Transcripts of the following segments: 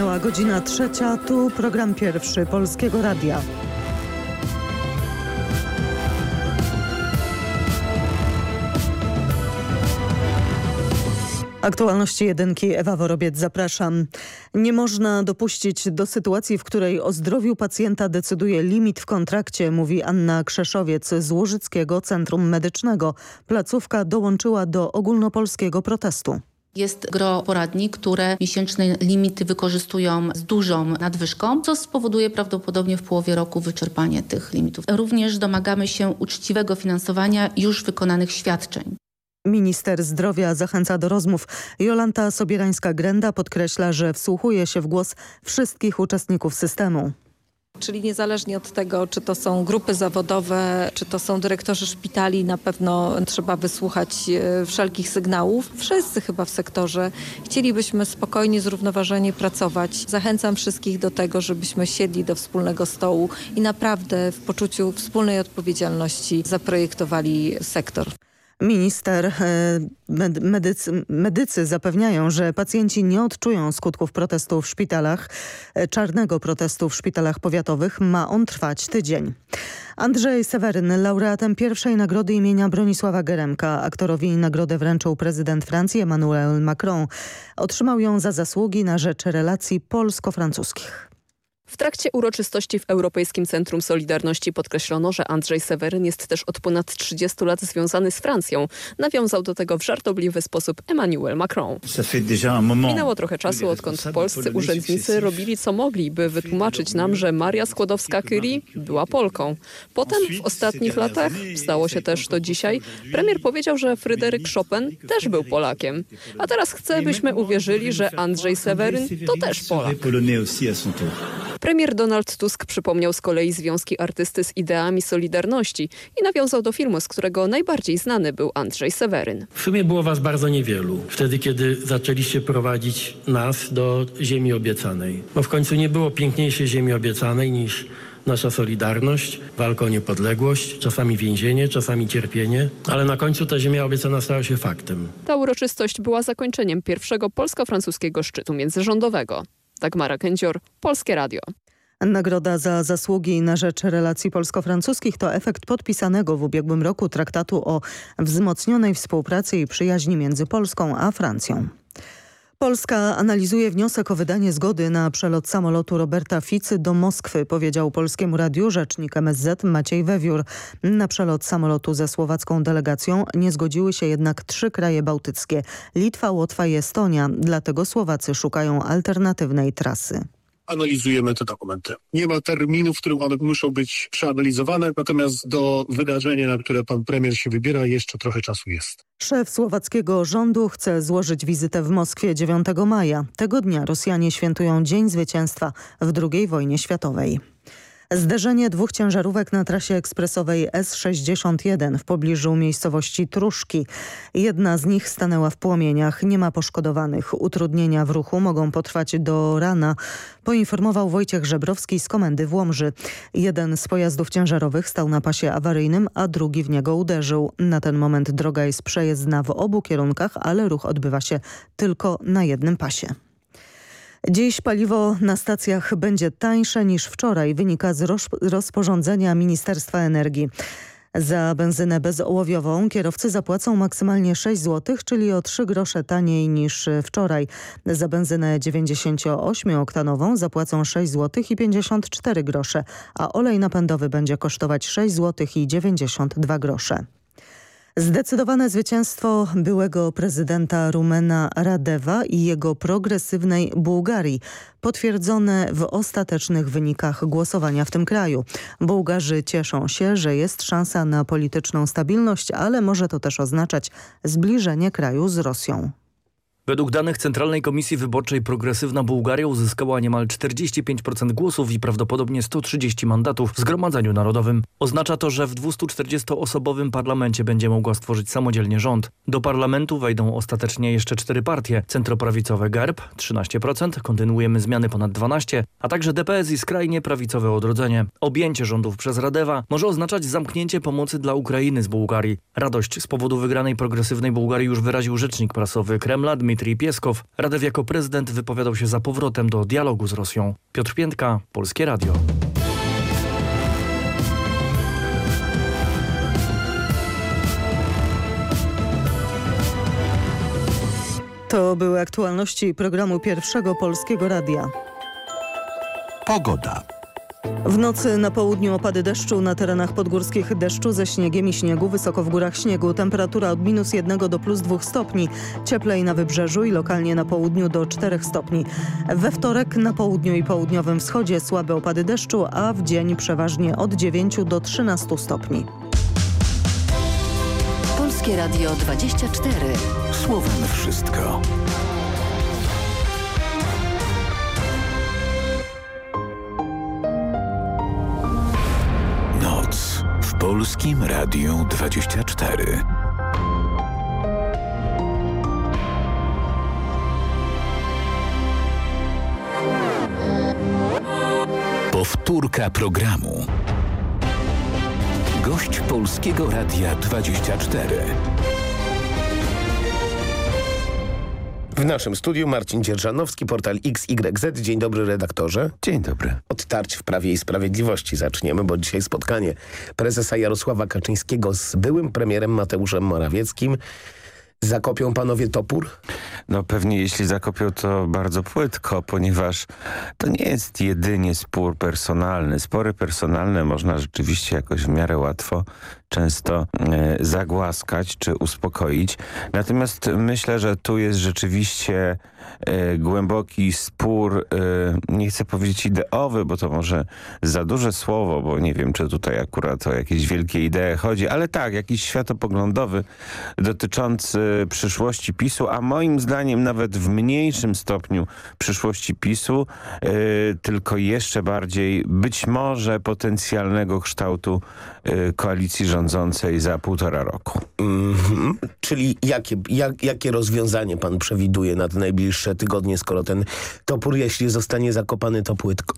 Minęła godzina trzecia, tu program pierwszy Polskiego Radia. Aktualności jedynki Ewa Worobiec zapraszam. Nie można dopuścić do sytuacji, w której o zdrowiu pacjenta decyduje limit w kontrakcie, mówi Anna Krzeszowiec z Łużyckiego Centrum Medycznego. Placówka dołączyła do ogólnopolskiego protestu. Jest gro poradni, które miesięczne limity wykorzystują z dużą nadwyżką, co spowoduje prawdopodobnie w połowie roku wyczerpanie tych limitów. Również domagamy się uczciwego finansowania już wykonanych świadczeń. Minister zdrowia zachęca do rozmów. Jolanta Sobierańska-Grenda podkreśla, że wsłuchuje się w głos wszystkich uczestników systemu. Czyli niezależnie od tego, czy to są grupy zawodowe, czy to są dyrektorzy szpitali, na pewno trzeba wysłuchać e, wszelkich sygnałów. Wszyscy chyba w sektorze chcielibyśmy spokojnie, zrównoważenie pracować. Zachęcam wszystkich do tego, żebyśmy siedli do wspólnego stołu i naprawdę w poczuciu wspólnej odpowiedzialności zaprojektowali sektor. Minister, e, medycy, medycy zapewniają, że pacjenci nie odczują skutków protestu w szpitalach, e, czarnego protestu w szpitalach powiatowych. Ma on trwać tydzień. Andrzej Seweryn, laureatem pierwszej nagrody imienia Bronisława Geremka. Aktorowi nagrodę wręczył prezydent Francji Emmanuel Macron. Otrzymał ją za zasługi na rzecz relacji polsko-francuskich. W trakcie uroczystości w Europejskim Centrum Solidarności podkreślono, że Andrzej Seweryn jest też od ponad 30 lat związany z Francją. Nawiązał do tego w żartobliwy sposób Emmanuel Macron. Minęło trochę czasu, odkąd polscy urzędnicy robili co mogli, by wytłumaczyć nam, że Maria Skłodowska-Curie była Polką. Potem w ostatnich latach, stało się też to dzisiaj, premier powiedział, że Fryderyk Chopin też był Polakiem. A teraz chce, byśmy uwierzyli, że Andrzej Seweryn to też Polak. Premier Donald Tusk przypomniał z kolei związki artysty z ideami Solidarności i nawiązał do filmu, z którego najbardziej znany był Andrzej Seweryn. W sumie było was bardzo niewielu. Wtedy, kiedy zaczęliście prowadzić nas do ziemi obiecanej. Bo w końcu nie było piękniejszej ziemi obiecanej niż nasza solidarność, walka o niepodległość, czasami więzienie, czasami cierpienie, ale na końcu ta ziemia obiecana stała się faktem. Ta uroczystość była zakończeniem pierwszego polsko-francuskiego szczytu międzyrządowego. Dagmara Kędzior, Polskie Radio. Nagroda za zasługi na rzecz relacji polsko-francuskich to efekt podpisanego w ubiegłym roku traktatu o wzmocnionej współpracy i przyjaźni między Polską a Francją. Polska analizuje wniosek o wydanie zgody na przelot samolotu Roberta Ficy do Moskwy, powiedział Polskiemu Radiu rzecznik MSZ Maciej Wewiór. Na przelot samolotu ze słowacką delegacją nie zgodziły się jednak trzy kraje bałtyckie – Litwa, Łotwa i Estonia, dlatego Słowacy szukają alternatywnej trasy analizujemy te dokumenty. Nie ma terminu, w którym one muszą być przeanalizowane, natomiast do wydarzenia, na które pan premier się wybiera, jeszcze trochę czasu jest. Szef słowackiego rządu chce złożyć wizytę w Moskwie 9 maja. Tego dnia Rosjanie świętują Dzień Zwycięstwa w II wojnie światowej. Zderzenie dwóch ciężarówek na trasie ekspresowej S61 w pobliżu miejscowości Truszki. Jedna z nich stanęła w płomieniach. Nie ma poszkodowanych. Utrudnienia w ruchu mogą potrwać do rana, poinformował Wojciech Żebrowski z komendy w Łomży. Jeden z pojazdów ciężarowych stał na pasie awaryjnym, a drugi w niego uderzył. Na ten moment droga jest przejezdna w obu kierunkach, ale ruch odbywa się tylko na jednym pasie. Dziś paliwo na stacjach będzie tańsze niż wczoraj, wynika z rozporządzenia Ministerstwa Energii. Za benzynę bezołowiową kierowcy zapłacą maksymalnie 6 zł, czyli o 3 grosze taniej niż wczoraj. Za benzynę 98-oktanową zapłacą 6 zł i 54 grosze, a olej napędowy będzie kosztować 6 zł i 92 grosze. Zdecydowane zwycięstwo byłego prezydenta Rumena Radewa i jego progresywnej Bułgarii, potwierdzone w ostatecznych wynikach głosowania w tym kraju. Bułgarzy cieszą się, że jest szansa na polityczną stabilność, ale może to też oznaczać zbliżenie kraju z Rosją. Według danych Centralnej Komisji Wyborczej Progresywna Bułgaria uzyskała niemal 45% głosów i prawdopodobnie 130 mandatów w Zgromadzeniu Narodowym. Oznacza to, że w 240-osobowym parlamencie będzie mogła stworzyć samodzielnie rząd. Do parlamentu wejdą ostatecznie jeszcze cztery partie. Centroprawicowe GERB 13%, kontynuujemy zmiany ponad 12%, a także DPS i skrajnie prawicowe odrodzenie. Objęcie rządów przez Radewa może oznaczać zamknięcie pomocy dla Ukrainy z Bułgarii. Radość z powodu wygranej progresywnej Bułgarii już wyraził rzecznik prasowy Kremla Dmitry Dmitrij Pieskow, Radew jako prezydent wypowiadał się za powrotem do dialogu z Rosją. Piotr Piętka, Polskie Radio. To były aktualności programu Pierwszego Polskiego Radia. Pogoda. W nocy na południu opady deszczu, na terenach podgórskich deszczu ze śniegiem i śniegu, wysoko w górach śniegu. Temperatura od minus 1 do plus 2 stopni. Cieplej na wybrzeżu i lokalnie na południu do 4 stopni. We wtorek na południu i południowym wschodzie słabe opady deszczu, a w dzień przeważnie od 9 do 13 stopni. Polskie Radio 24. Słowem wszystko. Polskim Radiu 24. Powtórka programu. Gość Polskiego Radia 24. W naszym studiu Marcin Dzierżanowski, portal XYZ. Dzień dobry redaktorze. Dzień dobry. Od tarć w Prawie i Sprawiedliwości zaczniemy, bo dzisiaj spotkanie prezesa Jarosława Kaczyńskiego z byłym premierem Mateuszem Morawieckim. Zakopią panowie topór? No pewnie jeśli zakopią to bardzo płytko, ponieważ to nie jest jedynie spór personalny. Spory personalne można rzeczywiście jakoś w miarę łatwo często e, zagłaskać czy uspokoić. Natomiast myślę, że tu jest rzeczywiście głęboki spór, e, nie chcę powiedzieć ideowy, bo to może za duże słowo, bo nie wiem, czy tutaj akurat o jakieś wielkie idee chodzi, ale tak, jakiś światopoglądowy dotyczący przyszłości PiSu, a moim zdaniem nawet w mniejszym stopniu przyszłości PiSu, e, tylko jeszcze bardziej być może potencjalnego kształtu e, koalicji rządzącej za półtora roku. Mm -hmm. Czyli jakie, jak, jakie rozwiązanie pan przewiduje na te najbliższe tygodnie, skoro ten topór, jeśli zostanie zakopany, to płytko?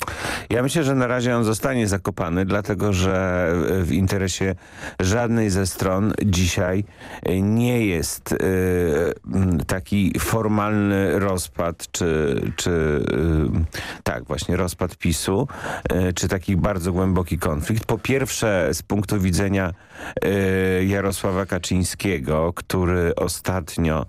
Ja myślę, że na razie on zostanie zakopany, dlatego że w interesie żadnej ze stron dzisiaj nie jest y, taki formalny rozpad, czy, czy y, tak, właśnie rozpad PiSu, y, czy taki bardzo głęboki konflikt. Po pierwsze z punktu widzenia Jarosława Kaczyńskiego, który ostatnio,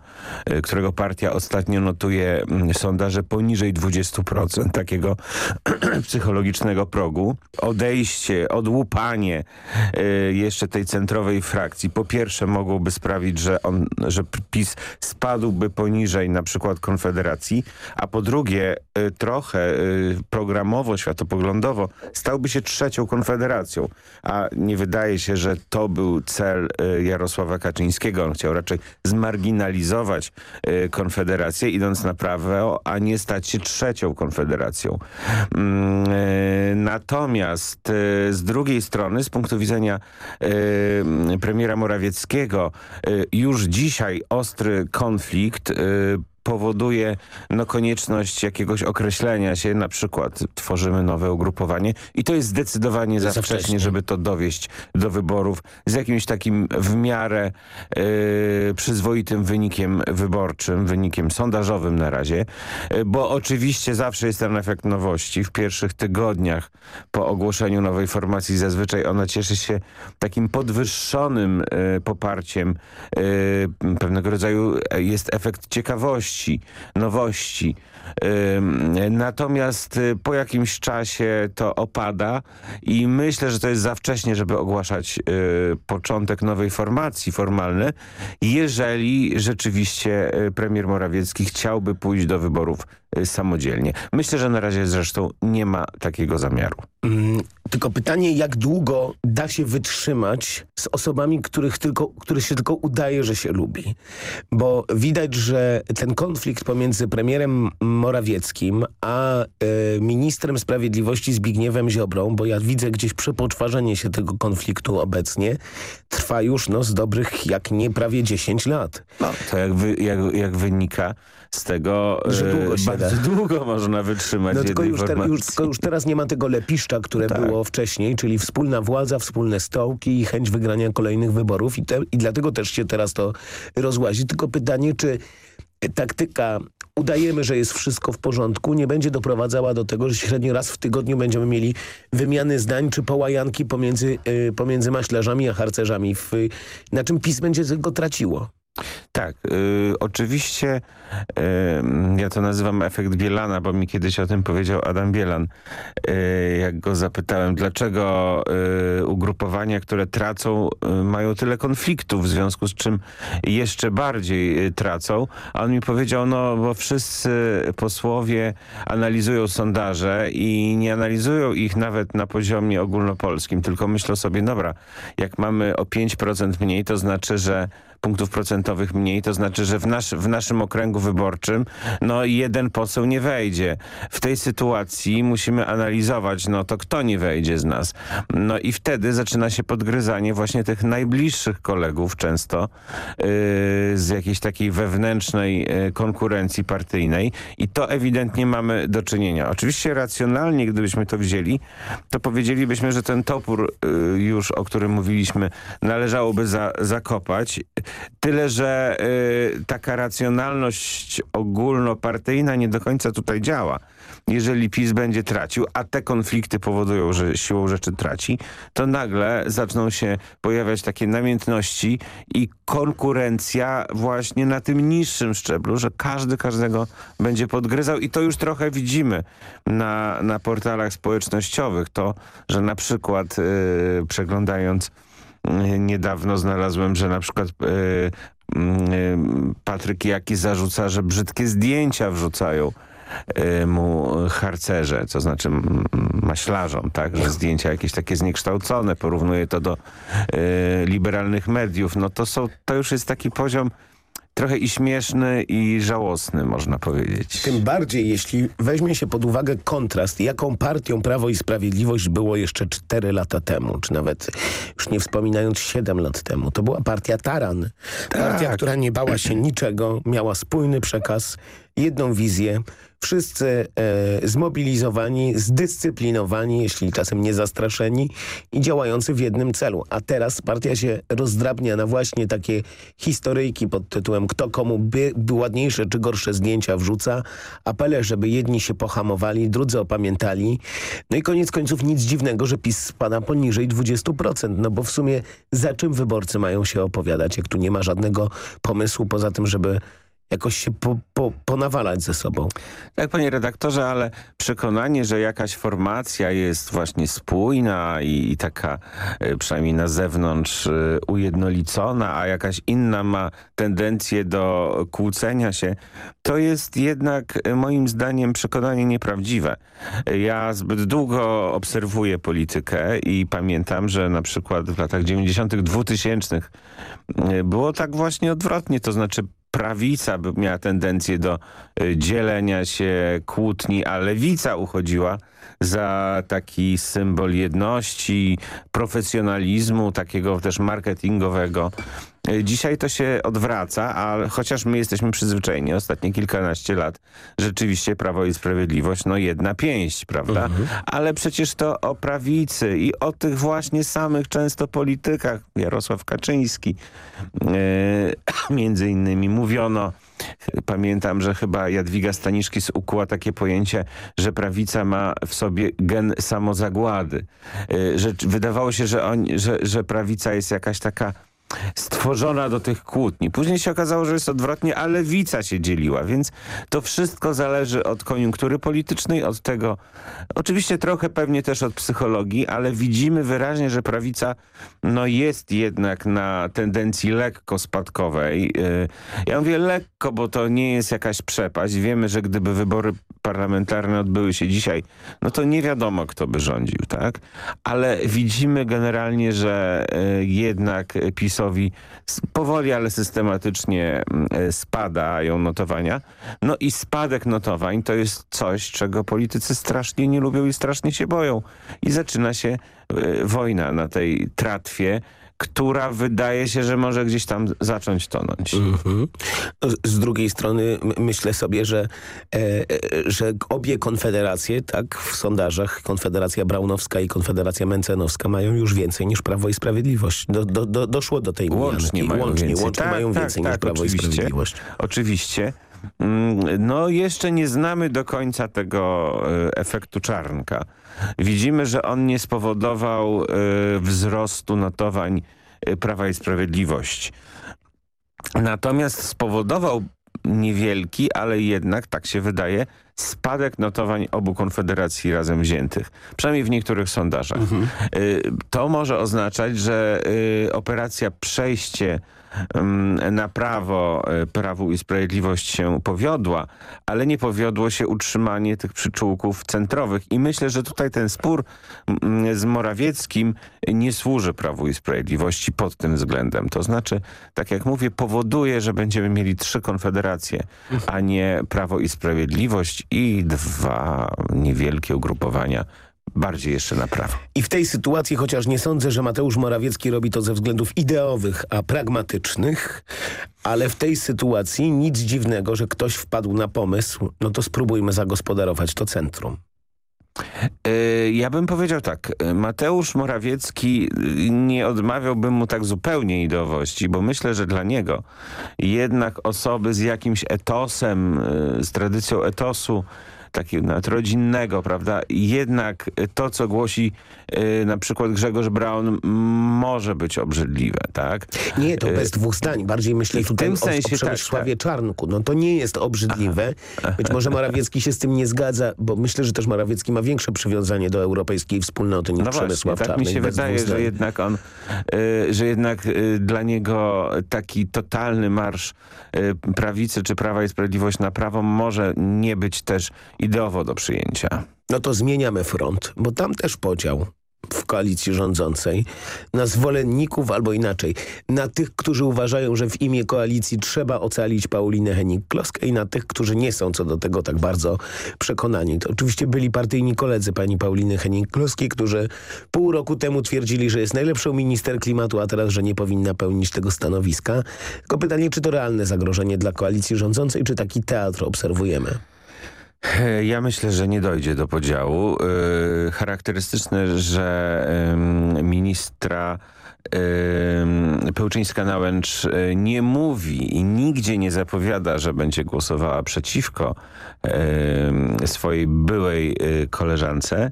którego partia ostatnio notuje mm, sondaże poniżej 20% takiego psychologicznego progu. Odejście, odłupanie jeszcze tej centrowej frakcji po pierwsze mogłoby sprawić, że, on, że PiS spadłby poniżej na przykład Konfederacji, a po drugie trochę programowo, światopoglądowo stałby się trzecią Konfederacją, a nie wydaje się, że to był cel Jarosława Kaczyńskiego. On chciał raczej zmarginalizować Konfederację, idąc na prawo, a nie stać się trzecią Konfederacją. Natomiast z drugiej strony, z punktu widzenia premiera Morawieckiego, już dzisiaj ostry konflikt powoduje no, konieczność jakiegoś określenia się, na przykład tworzymy nowe ugrupowanie i to jest zdecydowanie za, za wcześnie, wcześnie, żeby to dowieść do wyborów z jakimś takim w miarę yy, przyzwoitym wynikiem wyborczym, wynikiem sondażowym na razie, yy, bo oczywiście zawsze jest ten efekt nowości. W pierwszych tygodniach po ogłoszeniu nowej formacji zazwyczaj ona cieszy się takim podwyższonym yy, poparciem. Pewnego rodzaju jest efekt ciekawości nowości, nowości. Natomiast y, po jakimś czasie to opada i myślę, że to jest za wcześnie, żeby ogłaszać y, początek nowej formacji formalnej, jeżeli rzeczywiście y, premier Morawiecki chciałby pójść do wyborów samodzielnie. Myślę, że na razie zresztą nie ma takiego zamiaru. Tylko pytanie, jak długo da się wytrzymać z osobami, których, tylko, których się tylko udaje, że się lubi. Bo widać, że ten konflikt pomiędzy premierem Morawieckim a e, ministrem sprawiedliwości Zbigniewem Ziobrą, bo ja widzę gdzieś przepoczwarzenie się tego konfliktu obecnie, trwa już no, z dobrych jak nie prawie 10 lat. No, to jak, wy, jak, jak wynika z tego, że długo się bardzo da. długo można wytrzymać no, tylko już, te, już, tylko już teraz nie ma tego lepiszcza, które tak. było wcześniej, czyli wspólna władza, wspólne stołki i chęć wygrania kolejnych wyborów i, te, i dlatego też się teraz to rozłazi. Tylko pytanie, czy taktyka udajemy, że jest wszystko w porządku, nie będzie doprowadzała do tego, że średnio raz w tygodniu będziemy mieli wymiany zdań czy połajanki pomiędzy, y, pomiędzy maślarzami a harcerzami, w, na czym PiS będzie tego traciło. Tak, y, oczywiście y, ja to nazywam efekt Bielana, bo mi kiedyś o tym powiedział Adam Bielan. Y, jak go zapytałem, dlaczego y, ugrupowania, które tracą, y, mają tyle konfliktów, w związku z czym jeszcze bardziej y, tracą. A on mi powiedział, no bo wszyscy posłowie analizują sondaże i nie analizują ich nawet na poziomie ogólnopolskim, tylko myślą sobie, dobra, jak mamy o 5% mniej, to znaczy, że punktów procentowych mniej, to znaczy, że w, nasz, w naszym okręgu wyborczym no jeden poseł nie wejdzie. W tej sytuacji musimy analizować, no to kto nie wejdzie z nas. No i wtedy zaczyna się podgryzanie właśnie tych najbliższych kolegów często yy, z jakiejś takiej wewnętrznej yy, konkurencji partyjnej i to ewidentnie mamy do czynienia. Oczywiście racjonalnie, gdybyśmy to wzięli, to powiedzielibyśmy, że ten topór yy, już, o którym mówiliśmy, należałoby za, zakopać Tyle, że y, taka racjonalność ogólnopartyjna nie do końca tutaj działa. Jeżeli PiS będzie tracił, a te konflikty powodują, że siłą rzeczy traci, to nagle zaczną się pojawiać takie namiętności i konkurencja właśnie na tym niższym szczeblu, że każdy każdego będzie podgryzał i to już trochę widzimy na, na portalach społecznościowych. To, że na przykład y, przeglądając niedawno znalazłem, że na przykład e, mm, Patryk Jaki zarzuca, że brzydkie zdjęcia wrzucają e, mu harcerze, to znaczy maślarzom, tak, że zdjęcia jakieś takie zniekształcone, porównuje to do e, liberalnych mediów, no to są, to już jest taki poziom trochę i śmieszny i żałosny, można powiedzieć. Tym bardziej, jeśli weźmie się pod uwagę kontrast, jaką partią Prawo i Sprawiedliwość było jeszcze 4 lata temu, czy nawet już nie wspominając 7 lat temu. To była partia Taran. Tak. Partia, która nie bała się niczego, miała spójny przekaz, jedną wizję, wszyscy e, zmobilizowani, zdyscyplinowani, jeśli czasem nie zastraszeni i działający w jednym celu. A teraz partia się rozdrabnia na właśnie takie historyjki pod tytułem kto komu by, by ładniejsze czy gorsze zdjęcia wrzuca, apele, żeby jedni się pohamowali, drudzy opamiętali. No i koniec końców nic dziwnego, że PiS spada poniżej 20%, no bo w sumie za czym wyborcy mają się opowiadać, jak tu nie ma żadnego pomysłu poza tym, żeby jakoś się po, po, ponawalać ze sobą. Tak, panie redaktorze, ale przekonanie, że jakaś formacja jest właśnie spójna i, i taka y, przynajmniej na zewnątrz y, ujednolicona, a jakaś inna ma tendencję do kłócenia się, to jest jednak y, moim zdaniem przekonanie nieprawdziwe. Ja zbyt długo obserwuję politykę i pamiętam, że na przykład w latach 90 -tych, 2000 było tak właśnie odwrotnie, to znaczy prawica miała tendencję do y, dzielenia się, kłótni, a lewica uchodziła za taki symbol jedności, profesjonalizmu, takiego też marketingowego. E, dzisiaj to się odwraca, a chociaż my jesteśmy przyzwyczajeni ostatnie kilkanaście lat, rzeczywiście Prawo i Sprawiedliwość, no jedna pięść, prawda? Mhm. Ale przecież to o prawicy i o tych właśnie samych często politykach, Jarosław Kaczyński yy, między innymi mówiono, Pamiętam, że chyba Jadwiga Staniszkis ukuła takie pojęcie, że prawica ma w sobie gen samozagłady. Że wydawało się, że, on, że, że prawica jest jakaś taka stworzona do tych kłótni. Później się okazało, że jest odwrotnie, a lewica się dzieliła, więc to wszystko zależy od koniunktury politycznej, od tego, oczywiście trochę pewnie też od psychologii, ale widzimy wyraźnie, że prawica no jest jednak na tendencji lekko spadkowej. Y, ja mówię lekko, bo to nie jest jakaś przepaść. Wiemy, że gdyby wybory parlamentarne odbyły się dzisiaj, no to nie wiadomo, kto by rządził, tak? Ale widzimy generalnie, że y, jednak PiS Powoli, ale systematycznie mm, e, spadają notowania. No i spadek notowań to jest coś, czego politycy strasznie nie lubią i strasznie się boją. I zaczyna się e, wojna na tej tratwie, która wydaje się, że może gdzieś tam zacząć tonąć. Mm -hmm. Z drugiej strony myślę sobie, że, e, e, że obie konfederacje, tak, w sondażach, Konfederacja Braunowska i Konfederacja Mencenowska mają już więcej niż Prawo i Sprawiedliwość. Do, do, do, doszło do tej łącznie Mają łącznie, więcej, łącznie tak, mają tak, więcej tak, niż Prawo oczywiście, i Sprawiedliwość. Oczywiście. Mm, no jeszcze nie znamy do końca tego e, efektu czarnka. Widzimy, że on nie spowodował e, wzrostu notowań e, Prawa i Sprawiedliwości. Natomiast spowodował niewielki, ale jednak, tak się wydaje, spadek notowań obu konfederacji razem wziętych. Przynajmniej w niektórych sondażach. Mhm. To może oznaczać, że operacja przejście na prawo e, Prawu i Sprawiedliwość się powiodła, ale nie powiodło się utrzymanie tych przyczółków centrowych. I myślę, że tutaj ten spór z Morawieckim nie służy Prawu i Sprawiedliwości pod tym względem. To znaczy, tak jak mówię, powoduje, że będziemy mieli trzy konfederacje, a nie Prawo i Sprawiedliwość i dwa niewielkie ugrupowania bardziej jeszcze na prawo. I w tej sytuacji, chociaż nie sądzę, że Mateusz Morawiecki robi to ze względów ideowych, a pragmatycznych, ale w tej sytuacji nic dziwnego, że ktoś wpadł na pomysł, no to spróbujmy zagospodarować to centrum. E, ja bym powiedział tak, Mateusz Morawiecki nie odmawiałbym mu tak zupełnie ideowości, bo myślę, że dla niego jednak osoby z jakimś etosem, e, z tradycją etosu, takiego nawet rodzinnego, prawda? Jednak to, co głosi y, na przykład Grzegorz Braun może być obrzydliwe, tak? Nie, to y, bez dwóch zdań. Bardziej myślę tutaj tym sensie, o, o Przemysławie tak, tak. Czarnku. No to nie jest obrzydliwe. Aha. Być może Morawiecki się z tym nie zgadza, bo myślę, że też Morawiecki ma większe przywiązanie do europejskiej wspólnoty niż no Przemysław właśnie, tak mi się wydaje, że jednak on, y, że jednak y, dla niego taki totalny marsz y, prawicy czy Prawa i Sprawiedliwość na prawo może nie być też ideowo do przyjęcia. No to zmieniamy front, bo tam też podział w koalicji rządzącej na zwolenników albo inaczej, na tych, którzy uważają, że w imię koalicji trzeba ocalić Paulinę Henik-Kloskę i na tych, którzy nie są co do tego tak bardzo przekonani. To oczywiście byli partyjni koledzy pani Pauliny Henik-Kloskiej, którzy pół roku temu twierdzili, że jest najlepszą minister klimatu, a teraz, że nie powinna pełnić tego stanowiska. Tylko pytanie, czy to realne zagrożenie dla koalicji rządzącej, czy taki teatr obserwujemy? Ja myślę, że nie dojdzie do podziału. Yy, charakterystyczne, że ministra Pełczyńska-Nałęcz yy, nie mówi i nigdzie nie zapowiada, że będzie głosowała przeciwko swojej byłej yy, koleżance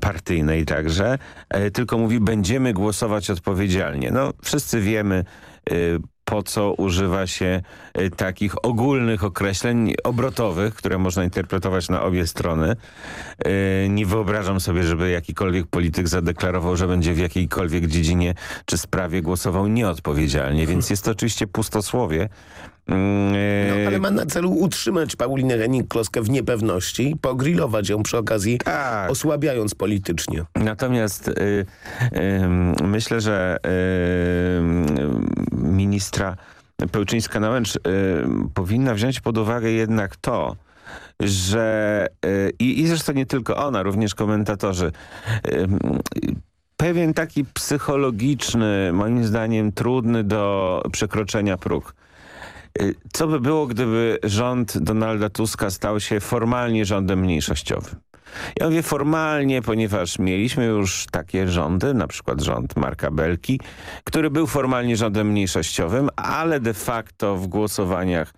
partyjnej także, tylko mówi będziemy głosować odpowiedzialnie. No wszyscy wiemy po co używa się y, takich ogólnych określeń obrotowych, które można interpretować na obie strony. Y, nie wyobrażam sobie, żeby jakikolwiek polityk zadeklarował, że będzie w jakiejkolwiek dziedzinie czy sprawie głosował nieodpowiedzialnie, więc jest to oczywiście pustosłowie. Mm, no, ale ma na celu utrzymać Paulinę Henning-Kloskę w niepewności i pogrillować ją przy okazji, tak. osłabiając politycznie. Natomiast y, y, myślę, że y, ministra Pełczyńska-Nałęcz powinna wziąć pod uwagę jednak to, że i, i zresztą nie tylko ona, również komentatorzy pewien taki psychologiczny, moim zdaniem trudny do przekroczenia próg. Y, co by było, gdyby rząd Donalda Tuska stał się formalnie rządem mniejszościowym? Ja mówię formalnie, ponieważ mieliśmy już takie rządy, na przykład rząd Marka Belki, który był formalnie rządem mniejszościowym, ale de facto w głosowaniach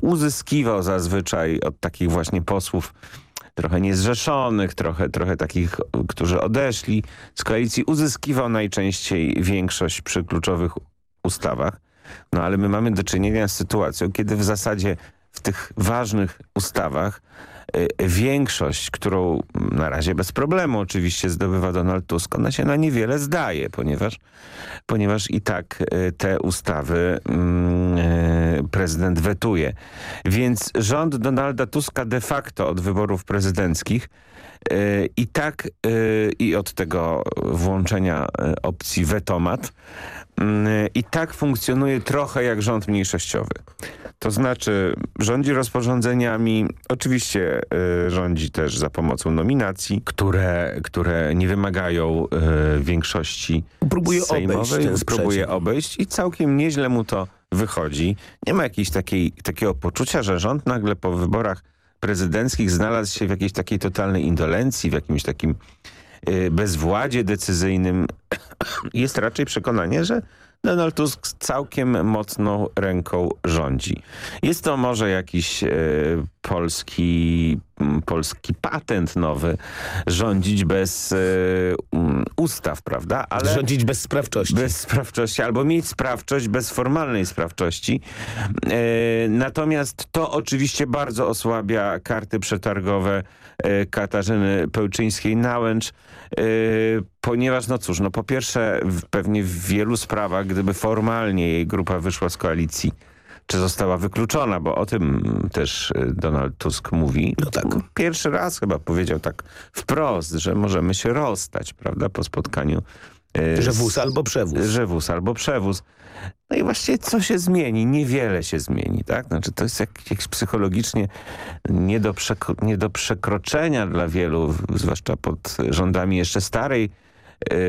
uzyskiwał zazwyczaj od takich właśnie posłów trochę niezrzeszonych, trochę, trochę takich, którzy odeszli z koalicji, uzyskiwał najczęściej większość przy kluczowych ustawach. No ale my mamy do czynienia z sytuacją, kiedy w zasadzie w tych ważnych ustawach większość, którą na razie bez problemu oczywiście zdobywa Donald Tusk, ona się na niewiele zdaje, ponieważ, ponieważ i tak y, te ustawy mm, y, prezydent wetuje. Więc rząd Donalda Tuska de facto od wyborów prezydenckich i tak i od tego włączenia opcji wetomat Mm, i tak funkcjonuje trochę jak rząd mniejszościowy. To znaczy rządzi rozporządzeniami, oczywiście y, rządzi też za pomocą nominacji, które, które nie wymagają y, większości próbuje sejmowej. Obejść próbuje obejść i całkiem nieźle mu to wychodzi. Nie ma jakiejś takiej, takiego poczucia, że rząd nagle po wyborach prezydenckich znalazł się w jakiejś takiej totalnej indolencji, w jakimś takim y, bezwładzie decyzyjnym. Jest raczej przekonanie, że Donald Tusk całkiem mocną ręką rządzi. Jest to może jakiś e, polski, polski patent nowy, rządzić bez e, ustaw, prawda? Ale rządzić bez sprawczości. Bez sprawczości, albo mieć sprawczość bez formalnej sprawczości. E, natomiast to oczywiście bardzo osłabia karty przetargowe Katarzyny Pełczyńskiej-Nałęcz, ponieważ, no cóż, no po pierwsze pewnie w wielu sprawach, gdyby formalnie jej grupa wyszła z koalicji, czy została wykluczona, bo o tym też y, Donald Tusk mówi. No tak. Pierwszy raz chyba powiedział tak wprost, że możemy się rozstać, prawda, po spotkaniu. Y, że wóz albo przewóz. Że wóz albo przewóz. No i właściwie co się zmieni? Niewiele się zmieni, tak? Znaczy to jest jakieś psychologicznie nie do, nie do przekroczenia dla wielu, zwłaszcza pod rządami jeszcze starej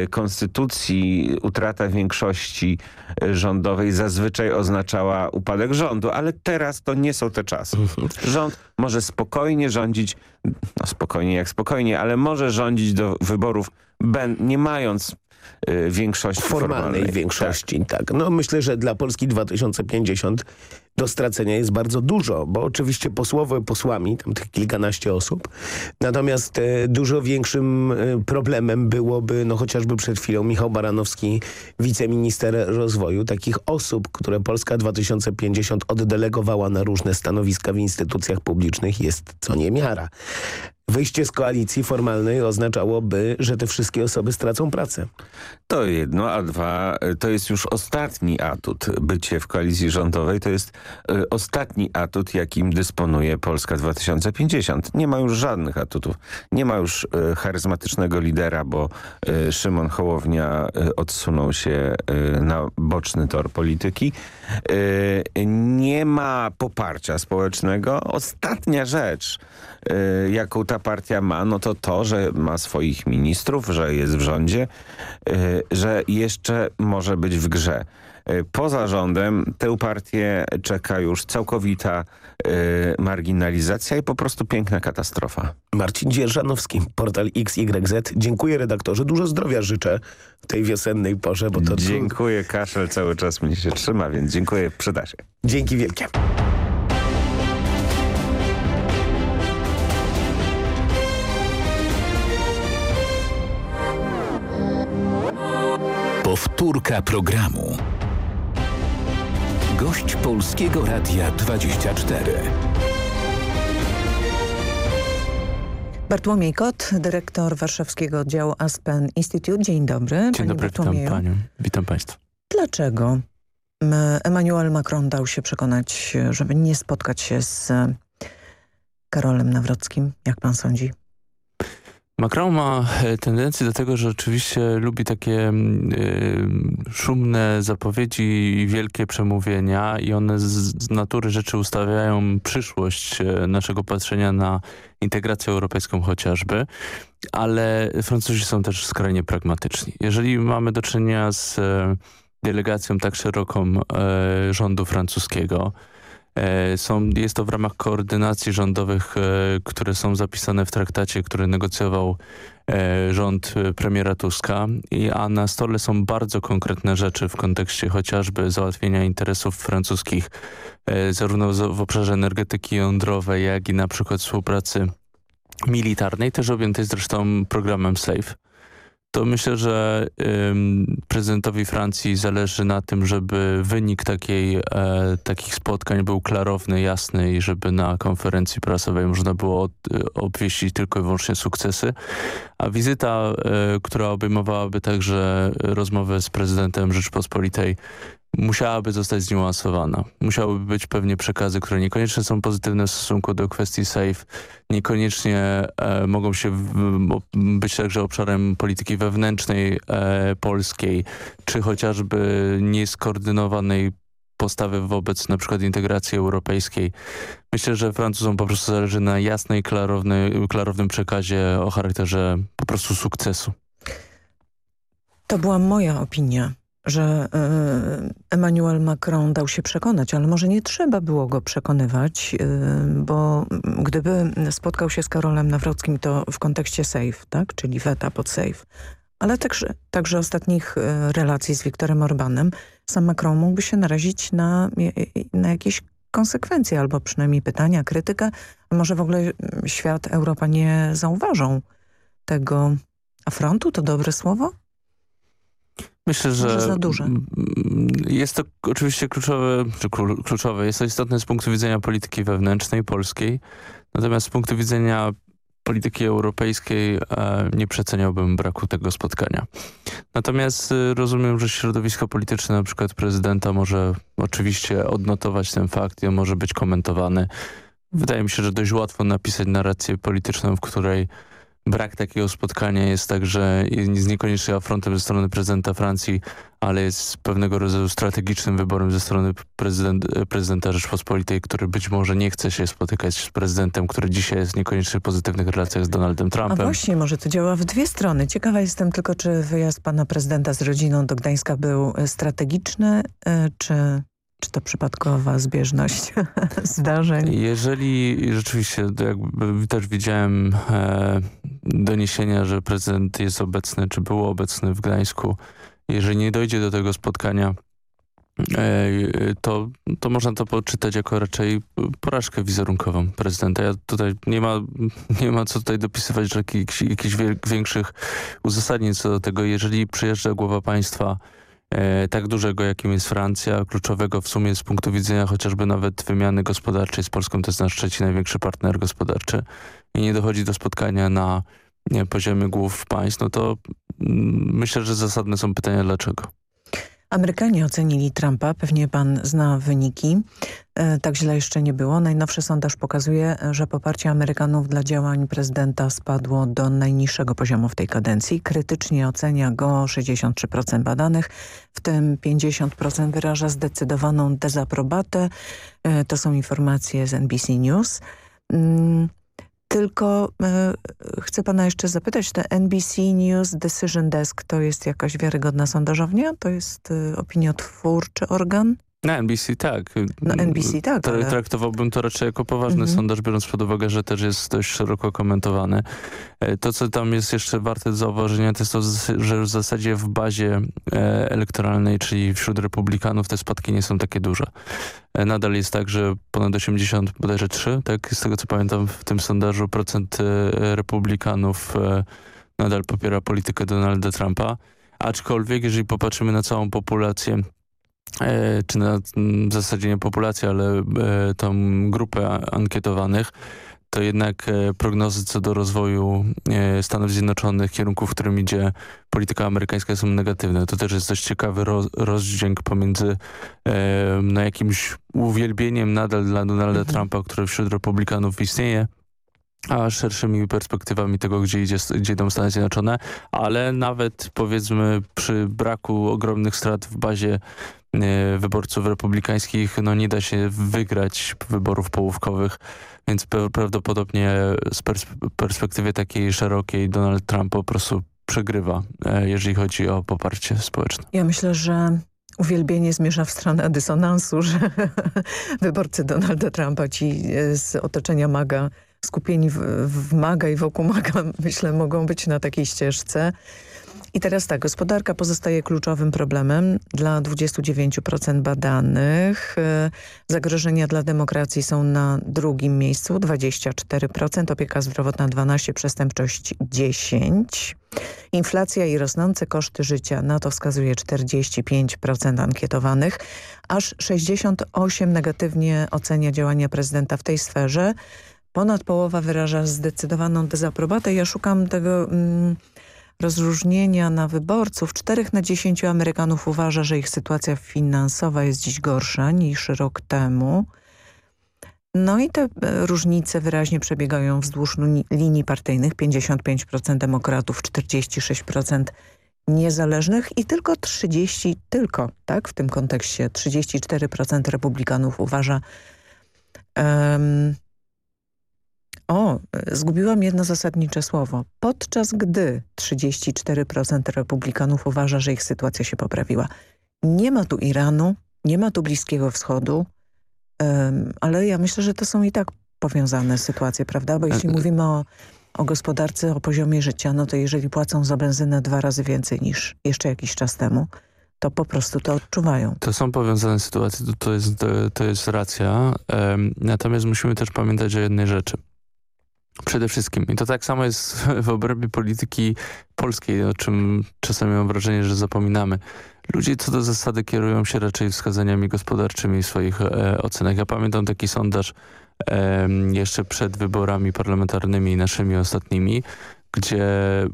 konstytucji utrata większości y, rządowej zazwyczaj oznaczała upadek rządu, ale teraz to nie są te czasy. Rząd może spokojnie rządzić, no spokojnie jak spokojnie, ale może rządzić do wyborów nie mając y, większości formalnej. formalnej. większości, tak. tak. No myślę, że dla Polski 2050 do stracenia jest bardzo dużo, bo oczywiście posłowie posłami, tam tych kilkanaście osób, natomiast e, dużo większym e, problemem byłoby, no chociażby przed chwilą Michał Baranowski, wiceminister rozwoju, takich osób, które Polska 2050 oddelegowała na różne stanowiska w instytucjach publicznych jest co niemiara. Wyjście z koalicji formalnej oznaczałoby, że te wszystkie osoby stracą pracę. To jedno, a dwa, to jest już ostatni atut. Bycie w koalicji rządowej to jest ostatni atut, jakim dysponuje Polska 2050. Nie ma już żadnych atutów. Nie ma już y, charyzmatycznego lidera, bo y, Szymon Hołownia odsunął się na boczny tor polityki. Nie ma poparcia społecznego. Ostatnia rzecz, jaką ta partia ma, no to to, że ma swoich ministrów, że jest w rządzie, że jeszcze może być w grze. E, poza rządem tę partię czeka już całkowita y, marginalizacja i po prostu piękna katastrofa. Marcin Dzierżanowski, portal XYZ. Dziękuję redaktorze. Dużo zdrowia życzę w tej wiosennej porze. Bo to dziękuję. Kaszel cały czas mnie się trzyma, więc dziękuję. Przyda się. Dzięki wielkie. Powtórka programu. Gość Polskiego Radia 24. Bartłomiej Kot, dyrektor warszawskiego oddziału Aspen Institute. Dzień dobry. Dzień dobry, witam panią. Witam państwa. Dlaczego Emmanuel Macron dał się przekonać, żeby nie spotkać się z Karolem Nawrockim, jak pan sądzi? Macron ma e, tendencję do tego, że oczywiście lubi takie y, szumne zapowiedzi i wielkie przemówienia i one z, z, natury rzeczy ustawiają przyszłość e, naszego patrzenia na integrację europejską chociażby, ale Francuzi są też skrajnie pragmatyczni. Jeżeli mamy do czynienia z delegacją tak szeroką y, rządu francuskiego, są, jest to w ramach koordynacji rządowych, e, które są zapisane w traktacie, który negocjował e, rząd premiera Tuska, a na stole są bardzo konkretne rzeczy w kontekście chociażby załatwienia interesów francuskich, zarówno w obszarze energetyki jądrowej, jak i na przykład współpracy militarnej, też objętej zresztą programem SAFE to myślę, że ym, prezydentowi Francji zależy na tym, żeby wynik takiej, e, takich spotkań był klarowny, jasny i żeby na konferencji prasowej można było od, obwieścić tylko i wyłącznie sukcesy. A wizyta, e, która obejmowałaby także rozmowę z prezydentem Rzeczpospolitej musiałaby zostać zniuansowana. Musiałyby być pewnie przekazy, które niekoniecznie są pozytywne w stosunku do kwestii SAFE, niekoniecznie e, mogą się w, być także obszarem polityki wewnętrznej e, polskiej, czy chociażby nieskoordynowanej postawy wobec na przykład integracji europejskiej. Myślę, że Francuzom po prostu zależy na jasnej, klarownej, klarownym przekazie o charakterze po prostu sukcesu. To była moja opinia że e, Emmanuel Macron dał się przekonać, ale może nie trzeba było go przekonywać, e, bo gdyby spotkał się z Karolem Nawrockim to w kontekście SAFE, tak? czyli weta pod SAFE, ale także, także ostatnich e, relacji z Wiktorem Orbanem, sam Macron mógłby się narazić na, na jakieś konsekwencje, albo przynajmniej pytania, krytykę, może w ogóle mm, świat, Europa nie zauważą tego afrontu, to dobre słowo? Myślę, że za duże. jest to oczywiście kluczowe, czy kluczowe, jest to istotne z punktu widzenia polityki wewnętrznej polskiej, natomiast z punktu widzenia polityki europejskiej e, nie przeceniałbym braku tego spotkania. Natomiast e, rozumiem, że środowisko polityczne, na przykład prezydenta, może oczywiście odnotować ten fakt i on może być komentowany. Wydaje mi się, że dość łatwo napisać narrację polityczną, w której brak takiego spotkania jest także jest niekoniecznie afrontem ze strony prezydenta Francji, ale jest pewnego rodzaju strategicznym wyborem ze strony prezydent, prezydenta Rzeczpospolitej, który być może nie chce się spotykać z prezydentem, który dzisiaj jest niekoniecznie w pozytywnych relacjach z Donaldem Trumpem. A właśnie, może to działa w dwie strony. Ciekawa jestem tylko, czy wyjazd pana prezydenta z rodziną do Gdańska był strategiczny, e, czy czy to przypadkowa zbieżność zdarzeń? Jeżeli rzeczywiście, jakby też widziałem e, doniesienia, że prezydent jest obecny, czy był obecny w Gdańsku, jeżeli nie dojdzie do tego spotkania, e, to, to można to poczytać jako raczej porażkę wizerunkową prezydenta. Ja tutaj nie ma, nie ma co tutaj dopisywać jakichś, jakichś większych uzasadnień co do tego. Jeżeli przyjeżdża głowa państwa tak dużego, jakim jest Francja, kluczowego w sumie z punktu widzenia chociażby nawet wymiany gospodarczej z Polską, to jest nasz trzeci największy partner gospodarczy i nie dochodzi do spotkania na nie, poziomie głów państw, no to mm, myślę, że zasadne są pytania dlaczego. Amerykanie ocenili Trumpa, pewnie pan zna wyniki. E, tak źle jeszcze nie było. Najnowszy sondaż pokazuje, że poparcie Amerykanów dla działań prezydenta spadło do najniższego poziomu w tej kadencji. Krytycznie ocenia go 63% badanych, w tym 50% wyraża zdecydowaną dezaprobatę. E, to są informacje z NBC News. Tylko e, chcę pana jeszcze zapytać, te NBC News Decision Desk to jest jakaś wiarygodna sondażownia? To jest e, opiniotwórczy organ? Na NBC tak. Na NBC tak, ale... Traktowałbym to raczej jako poważny mhm. sondaż, biorąc pod uwagę, że też jest dość szeroko komentowany. E, to, co tam jest jeszcze warte zauważenia, to jest to, że w zasadzie w bazie e, elektoralnej, czyli wśród republikanów te spadki nie są takie duże. E, nadal jest tak, że ponad 80, bodajże 3, tak, z tego co pamiętam w tym sondażu procent republikanów nadal popiera politykę Donalda Trumpa. Aczkolwiek, jeżeli popatrzymy na całą populację czy na w zasadzie nie populację, ale e, tą grupę ankietowanych, to jednak e, prognozy co do rozwoju Stanów Zjednoczonych, kierunków, w którym idzie polityka amerykańska są negatywne. To też jest dość ciekawy rozdźwięk pomiędzy no, jakimś uwielbieniem nadal dla Donalda mhm. Trumpa, który wśród republikanów istnieje, a szerszymi perspektywami tego, gdzie, idzie, gdzie idą Stany Zjednoczone, ale nawet powiedzmy przy braku ogromnych strat w bazie E, wyborców republikańskich no nie da się wygrać wyborów połówkowych, więc prawdopodobnie z perspektywy takiej szerokiej Donald Trump po prostu przegrywa, e, jeżeli chodzi o poparcie społeczne. Ja myślę, że uwielbienie zmierza w stronę dysonansu, że wyborcy Donalda Trumpa, ci e, z otoczenia MAGA, skupieni w, w MAGA i wokół MAGA, myślę, mogą być na takiej ścieżce. I teraz tak, gospodarka pozostaje kluczowym problemem dla 29% badanych. E, zagrożenia dla demokracji są na drugim miejscu, 24%, opieka zdrowotna 12%, przestępczość 10%. Inflacja i rosnące koszty życia, na to wskazuje 45% ankietowanych. Aż 68% negatywnie ocenia działania prezydenta w tej sferze. Ponad połowa wyraża zdecydowaną dezaprobatę. Ja szukam tego... Mm, rozróżnienia na wyborców, 4 na 10 Amerykanów uważa, że ich sytuacja finansowa jest dziś gorsza niż rok temu. No i te e, różnice wyraźnie przebiegają wzdłuż linii partyjnych. 55% demokratów, 46% niezależnych i tylko 30, tylko tak w tym kontekście 34% republikanów uważa um, o, zgubiłam jedno zasadnicze słowo. Podczas gdy 34% republikanów uważa, że ich sytuacja się poprawiła. Nie ma tu Iranu, nie ma tu Bliskiego Wschodu, um, ale ja myślę, że to są i tak powiązane sytuacje, prawda? Bo jeśli e, mówimy o o gospodarce, o poziomie życia, no to jeżeli płacą za benzynę dwa razy więcej niż jeszcze jakiś czas temu, to po prostu to odczuwają. To są powiązane sytuacje, to, jest, to jest racja. Natomiast musimy też pamiętać o jednej rzeczy. Przede wszystkim. I to tak samo jest w obrębie polityki polskiej, o czym czasami mam wrażenie, że zapominamy. Ludzie co do zasady kierują się raczej wskazaniami gospodarczymi w swoich e, ocenach. Ja pamiętam taki sondaż e, jeszcze przed wyborami parlamentarnymi naszymi ostatnimi, gdzie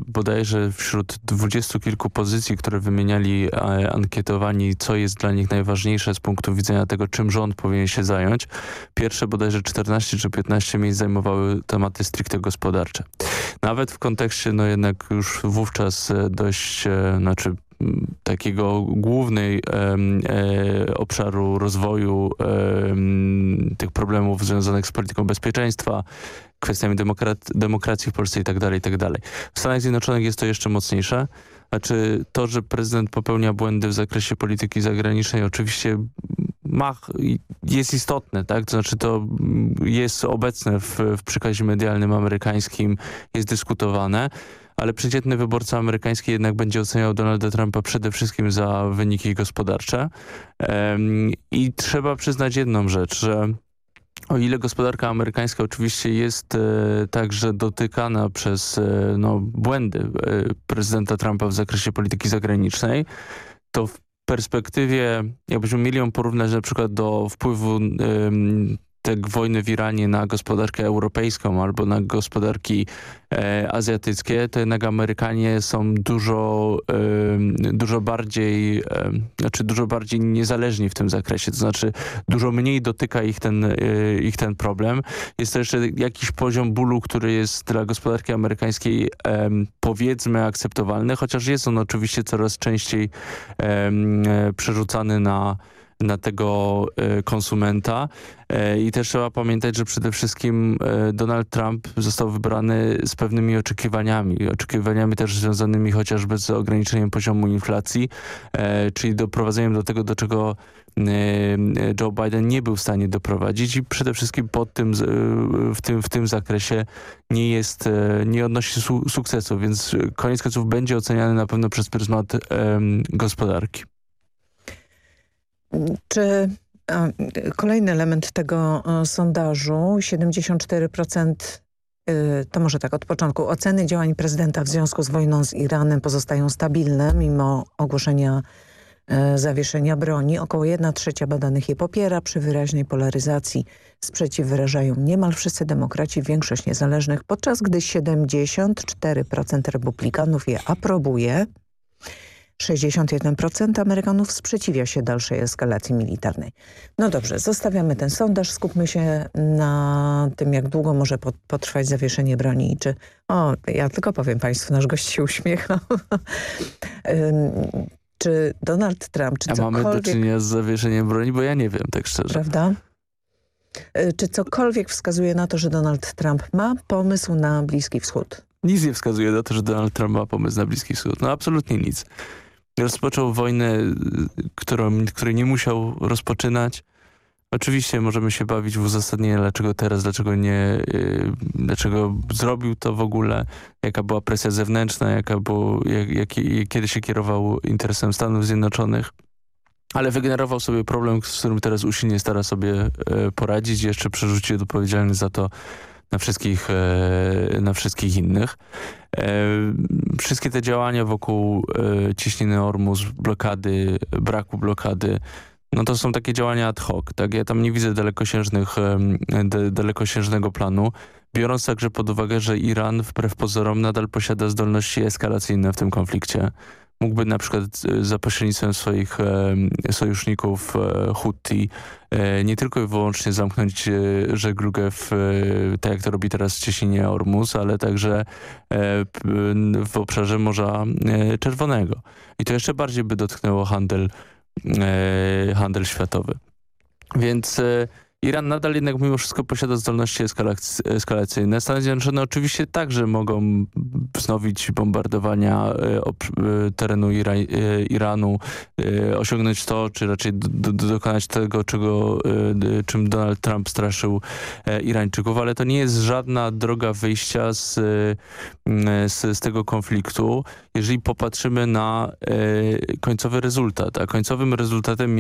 bodajże wśród dwudziestu kilku pozycji, które wymieniali e, ankietowani, co jest dla nich najważniejsze z punktu widzenia tego, czym rząd powinien się zająć, pierwsze bodajże 14 czy 15 miejsc zajmowały tematy stricte gospodarcze. Nawet w kontekście, no jednak już wówczas e, dość, e, znaczy takiego głównej e, e, obszaru rozwoju e, tych problemów związanych z polityką bezpieczeństwa, kwestiami demokracji w Polsce itd., tak itd. Tak w Stanach Zjednoczonych jest to jeszcze mocniejsze. Znaczy to, że prezydent popełnia błędy w zakresie polityki zagranicznej oczywiście ma, jest istotne, tak? To znaczy to jest obecne w, w przekazie medialnym amerykańskim, jest dyskutowane, ale przeciętny wyborca amerykański jednak będzie oceniał Donalda Trumpa przede wszystkim za wyniki gospodarcze. I trzeba przyznać jedną rzecz, że o ile gospodarka amerykańska oczywiście jest e, także dotykana przez e, no, błędy e, prezydenta Trumpa w zakresie polityki zagranicznej, to w perspektywie, jakbyśmy mieli ją porównać na przykład do wpływu te wojny w Iranie na gospodarkę europejską albo na gospodarki e, azjatyckie, to jednak Amerykanie są dużo, e, dużo bardziej, e, znaczy dużo bardziej niezależni w tym zakresie, to znaczy dużo mniej dotyka ich ten, e, ich ten problem. Jest to jeszcze jakiś poziom bólu, który jest dla gospodarki amerykańskiej powiedzmy akceptowalny, chociaż jest on oczywiście coraz częściej e, przerzucany na na tego e, konsumenta. E, I też trzeba pamiętać, że przede wszystkim e, Donald Trump został wybrany z pewnymi oczekiwaniami. Oczekiwaniami też związanymi chociażby z ograniczeniem poziomu inflacji, czyli doprowadzeniem do tego, do czego Joe Biden nie był w stanie doprowadzić i przede wszystkim pod tym, w, tym, w tym zakresie nie jest, nie odnosi sukcesu, więc koniec końców będzie oceniany na pewno przez pryzmat gospodarki. Czy kolejny element tego sondażu, 74% y, to może tak od początku. Oceny działań prezydenta w związku z wojną z Iranem pozostają stabilne mimo ogłoszenia zawieszenia broni. Około 1 trzecia badanych je popiera. Przy wyraźnej polaryzacji sprzeciw wyrażają niemal wszyscy demokraci, większość niezależnych, podczas gdy 74% republikanów je aprobuje. 61% Amerykanów sprzeciwia się dalszej eskalacji militarnej. No dobrze, zostawiamy ten sondaż, skupmy się na tym, jak długo może potrwać zawieszenie broni i czy... O, ja tylko powiem Państwu, nasz gość się uśmiecha. czy Donald Trump, czy A cokolwiek... mamy do czynienia z zawieszeniem broni, bo ja nie wiem, tak szczerze. Prawda? Y, czy cokolwiek wskazuje na to, że Donald Trump ma pomysł na Bliski Wschód? Nic nie wskazuje na to, że Donald Trump ma pomysł na Bliski Wschód. No absolutnie nic rozpoczął wojnę, którą, której nie musiał rozpoczynać. Oczywiście możemy się bawić w uzasadnienie, dlaczego teraz, dlaczego nie, yy, dlaczego zrobił to w ogóle, jaka była presja zewnętrzna, jaka było, jak, jak, kiedy się kierował interesem Stanów Zjednoczonych. Ale wygenerował sobie problem, z którym teraz usilnie stara sobie yy, poradzić i jeszcze przerzucił odpowiedzialność za to na wszystkich, e, na wszystkich innych. E, wszystkie te działania wokół e, ciśniny Ormus, blokady, braku blokady, no to są takie działania ad hoc. Tak? Ja tam nie widzę dalekosiężnych, dalekosiężnego planu, biorąc także pod uwagę, że Iran wbrew pozorom nadal posiada zdolności eskalacyjne w tym konflikcie mógłby na przykład e, za pośrednictwem swoich e, sojuszników e, Houthi nie tylko i wyłącznie zamknąć żeglugę w, tak jak to robi teraz w Cieśninie Ormus, ale także w obszarze Morza Czerwonego. I to jeszcze bardziej by dotknęło handel, handel światowy. Więc Iran nadal jednak mimo wszystko posiada zdolności eskalacyjne. Stany Zjednoczone oczywiście także mogą wznowić bombardowania e, terenu Ira Iranu, osiągnąć to, czy raczej do, do, dokonać tego, czego, czym Donald Trump straszył Irańczyków, ale to nie jest żadna droga wyjścia z, z, z tego konfliktu, jeżeli popatrzymy na końcowy rezultat. A końcowym rezultatem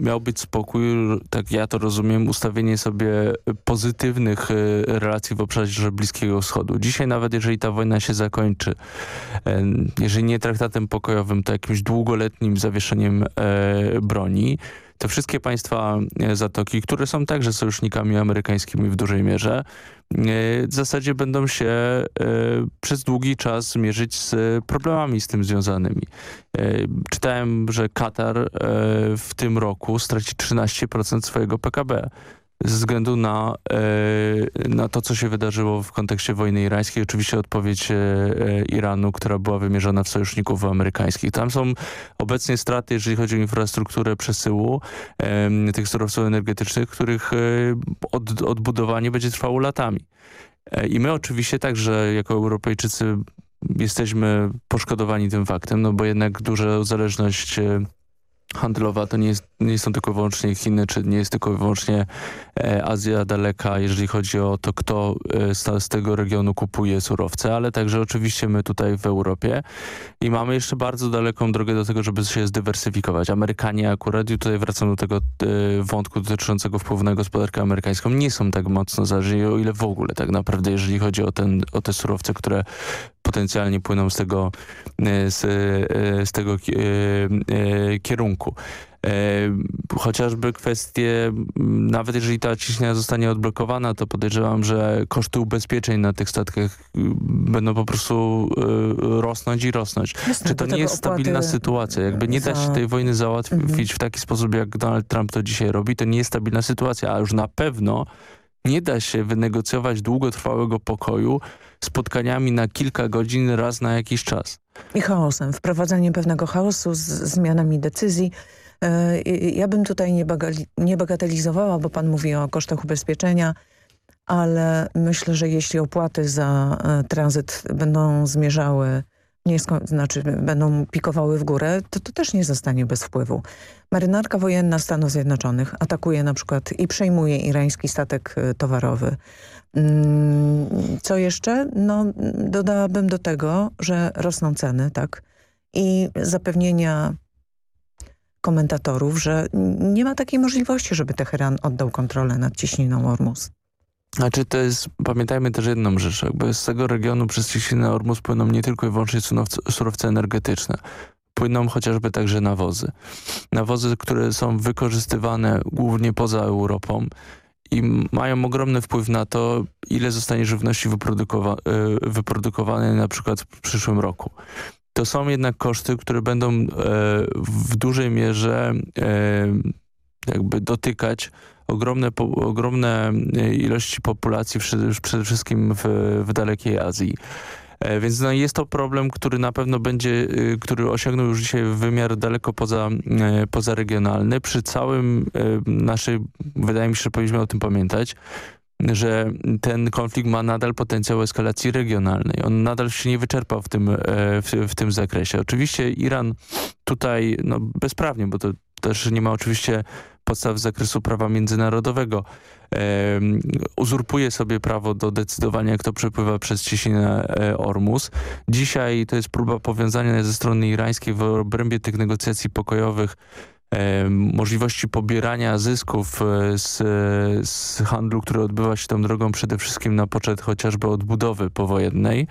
miał być spokój, tak ja to rozumiem, ustawienie sobie pozytywnych e, relacji w obszarze Bliskiego Wschodu. Dzisiaj nawet jeżeli ta wojna się zakończy, e, jeżeli nie traktatem pokojowym, to jakimś długoletnim zawieszeniem e, broni, te wszystkie państwa Zatoki, które są także sojusznikami amerykańskimi w dużej mierze, w zasadzie będą się przez długi czas mierzyć z problemami z tym związanymi. Czytałem, że Katar w tym roku straci 13% swojego PKB ze względu na, e, na to, co się wydarzyło w kontekście wojny irańskiej. Oczywiście odpowiedź e, e, Iranu, która była wymierzona w sojuszników amerykańskich. Tam są obecnie straty, jeżeli chodzi o infrastrukturę przesyłu tych surowców energetycznych, których od, odbudowanie będzie trwało latami. I my oczywiście także jako Europejczycy jesteśmy poszkodowani tym faktem, no bo jednak duża zależność handlowa to nie, jest, nie są tylko wyłącznie Chiny, czy nie jest tylko wyłącznie e, Azja daleka, jeżeli chodzi o to, kto e, z, z, tego regionu kupuje surowce, ale także oczywiście my tutaj w Europie i mamy jeszcze bardzo daleką drogę do tego, żeby się zdywersyfikować. Amerykanie akurat, i tutaj wracam do tego e, wątku dotyczącego wpływu na gospodarkę amerykańską, nie są tak mocno zależni, o ile w ogóle tak naprawdę, jeżeli chodzi o, ten, o te surowce, które potencjalnie płyną z tego, e, z, e, z tego e, kierunku. Chociażby kwestie, nawet jeżeli ta ciśnienia zostanie odblokowana, to podejrzewam, że koszty ubezpieczeń na tych statkach będą po prostu rosnąć i rosnąć. Jasne, Czy to nie jest stabilna sytuacja? Jakby nie da się tej wojny załatwić mhm. w taki sposób, jak Donald Trump to dzisiaj robi, to nie jest stabilna sytuacja, a już na pewno nie da się wynegocjować długotrwałego pokoju spotkaniami na kilka godzin raz na jakiś czas. I chaosem, wprowadzaniem pewnego chaosu z zmianami decyzji. E, ja bym tutaj nie, bagatelizowała, bo pan mówi o kosztach ubezpieczenia, ale myślę, że jeśli opłaty za e, tranzyt będą zmierzały nie znaczy będą pikowały w górę, to to też nie zostanie bez wpływu. Marynarka wojenna Stanów Zjednoczonych atakuje na przykład i przejmuje irański statek e, towarowy. Mm, co jeszcze? No, dodałabym do tego, że rosną ceny, tak? I zapewnienia komentatorów, że nie ma takiej możliwości, żeby Teheran oddał kontrolę nad ciśniną Ormus. Znaczy to jest, pamiętajmy też jedną rzecz, jakby z tego regionu przez ciśnienie Ormus płyną nie tylko i wyłącznie surowce energetyczne. Płyną chociażby także nawozy. Nawozy, które są wykorzystywane głównie poza Europą i mają ogromny wpływ na to, ile zostanie żywności wyprodukowa e, wyprodukowane na przykład w przyszłym roku. To są jednak koszty, które będą e, w dużej mierze e, jakby dotykać ogromne, ogromne ilości populacji, przede wszystkim w, w dalekiej Azji. E, więc no jest to problem, który na pewno będzie, y, który osiągnął już dzisiaj wymiar daleko poza, e, pozaregionalny. Przy całym e, naszej, wydaje mi się, że powinniśmy o tym pamiętać, że ten konflikt ma nadal potencjał eskalacji regionalnej. On nadal się nie wyczerpał w tym, w, w tym zakresie. Oczywiście Iran tutaj no, bezprawnie, bo to też nie ma oczywiście podstaw z zakresu prawa międzynarodowego e, uzurpuje sobie prawo do decydowania, jak to przepływa przez cieśninę e, Ormus. Dzisiaj to jest próba powiązania ze strony irańskiej w obrębie tych negocjacji pokojowych e, możliwości pobierania zysków e, z, z handlu, który odbywa się tą drogą przede wszystkim na poczet chociażby odbudowy powojennej.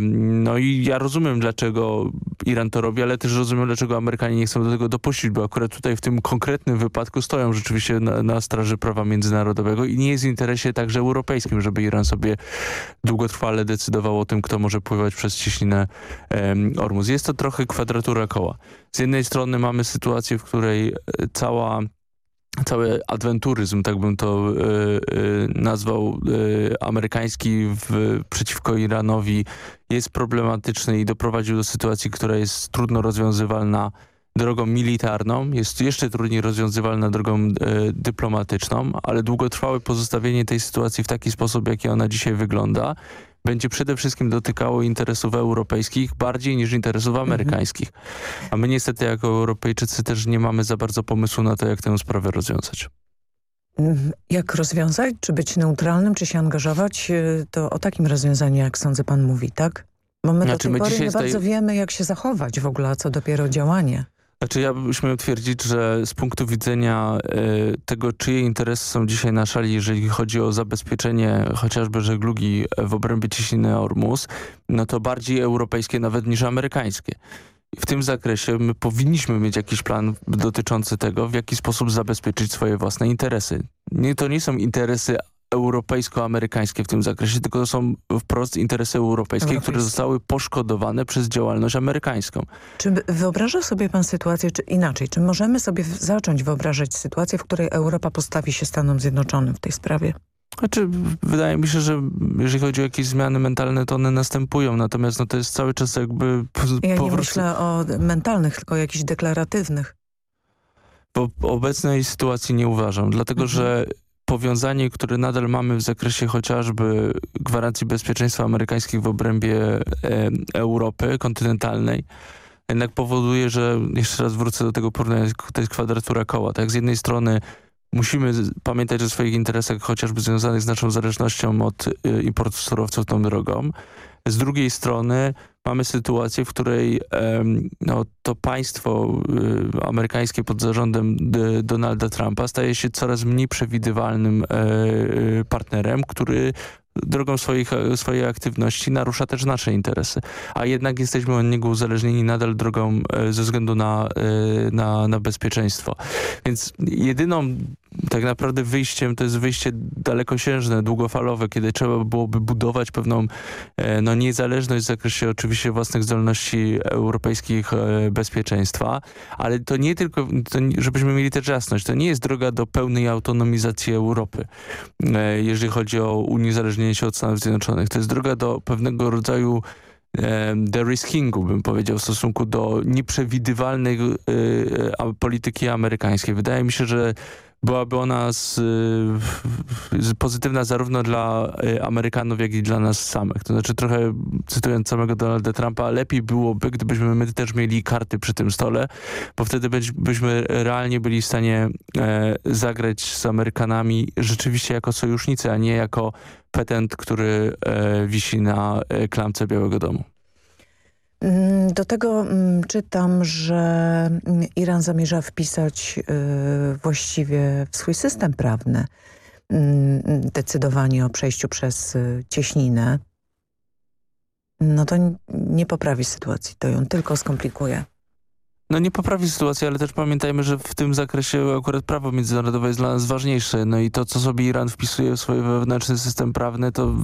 No i ja rozumiem, dlaczego Iran to robi, ale też rozumiem, dlaczego Amerykanie nie chcą do tego dopuścić, bo akurat tutaj w tym konkretnym wypadku stoją rzeczywiście na, na straży prawa międzynarodowego i nie jest w interesie także europejskim, żeby Iran sobie długotrwale decydował o tym, kto może pływać przez cieśninę um, Ormus. Jest to trochę kwadratura koła. Z jednej strony mamy sytuację, w której e, cała cały adwenturyzm, tak bym to y, y, nazwał, y, amerykański w, przeciwko Iranowi jest problematyczny i doprowadził do sytuacji, która jest trudno rozwiązywalna drogą militarną, jest jeszcze trudniej rozwiązywalna drogą dyplomatyczną, ale długotrwałe pozostawienie tej sytuacji w taki sposób, jaki ona dzisiaj wygląda, będzie przede wszystkim dotykało interesów europejskich bardziej niż interesów mhm. amerykańskich. A my niestety jako Europejczycy też nie mamy za bardzo pomysłu na to, jak tę sprawę rozwiązać. Jak rozwiązać? Czy być neutralnym, czy się angażować? To o takim rozwiązaniu, jak sądzę pan mówi, tak? Bo my znaczy, do tej pory nie bardzo wiemy, jak się zachować w ogóle, a co dopiero działanie. Znaczy ja śmiał twierdzić, że z punktu widzenia y, tego, czyje interesy są dzisiaj na szali, jeżeli chodzi o zabezpieczenie chociażby żeglugi w obrębie ciśniny Ormus, no to bardziej europejskie nawet niż amerykańskie. W tym zakresie my powinniśmy mieć jakiś plan dotyczący tego, w jaki sposób zabezpieczyć swoje własne interesy. Nie, to nie są interesy europejsko-amerykańskie w tym zakresie, tylko to są wprost interesy europejskie, Europejskie. które zostały poszkodowane przez działalność amerykańską. Czy wyobraża sobie pan sytuację, czy inaczej, czy możemy sobie zacząć wyobrażać sytuację, w której Europa postawi się Stanom Zjednoczonym w tej sprawie? Znaczy, wydaje mi się, że jeżeli chodzi o jakieś zmiany mentalne, to one następują, natomiast no, to jest cały czas jakby... Ja nie myślę o mentalnych, tylko o jakichś deklaratywnych. W obecnej sytuacji nie uważam, dlatego mhm. że powiązanie, które nadal mamy w zakresie chociażby gwarancji bezpieczeństwa amerykańskich w obrębie e, Europy kontynentalnej, jednak powoduje, że, jeszcze raz wrócę do tego porównania, to jest kwadratura koła. Tak, z jednej strony musimy pamiętać o swoich interesach, chociażby związanych z naszą zależnością od y, importu surowców tą drogą. Z drugiej strony mamy sytuację, w której no, to państwo y, amerykańskie pod zarządem Donalda Trumpa staje się coraz mniej przewidywalnym e, y, partnerem, który drogą swoich, swojej aktywności narusza też nasze interesy. A jednak jesteśmy od niego uzależnieni nadal drogą e, ze względu na, e, na, na bezpieczeństwo. Więc jedyną tak naprawdę wyjściem to jest wyjście dalekosiężne, długofalowe, kiedy trzeba byłoby budować pewną e, no, niezależność w zakresie oczywiście własnych zdolności europejskich bezpieczeństwa, ale to nie tylko, to, żebyśmy mieli też jasność, to nie jest droga do pełnej autonomizacji Europy, jeżeli chodzi o uniezależnienie się od Stanów Zjednoczonych. To jest droga do pewnego rodzaju the riskingu, bym powiedział, w stosunku do nieprzewidywalnej polityki amerykańskiej. Wydaje mi się, że byłaby ona z, z pozytywna zarówno dla y, Amerykanów, jak i dla nas samych. To znaczy trochę, cytując samego Donalda Trumpa, lepiej byłoby, gdybyśmy my też mieli karty przy tym stole, bo wtedy byśmy realnie byli w stanie e, zagrać z Amerykanami rzeczywiście jako sojusznicy, a nie jako petent, który e, wisi na e, klamce Białego Domu. Mm, do tego mm, czytam, że mm, Iran zamierza wpisać y, właściwie w swój system prawny decydowanie o przejściu przez y, cieśninę. No to nie poprawi sytuacji, to ją tylko skomplikuje. No nie poprawi sytuacji, ale też pamiętajmy, że w tym zakresie akurat prawo międzynarodowe jest dla nas ważniejsze. No i to, co sobie Iran wpisuje w swój wewnętrzny system prawny, to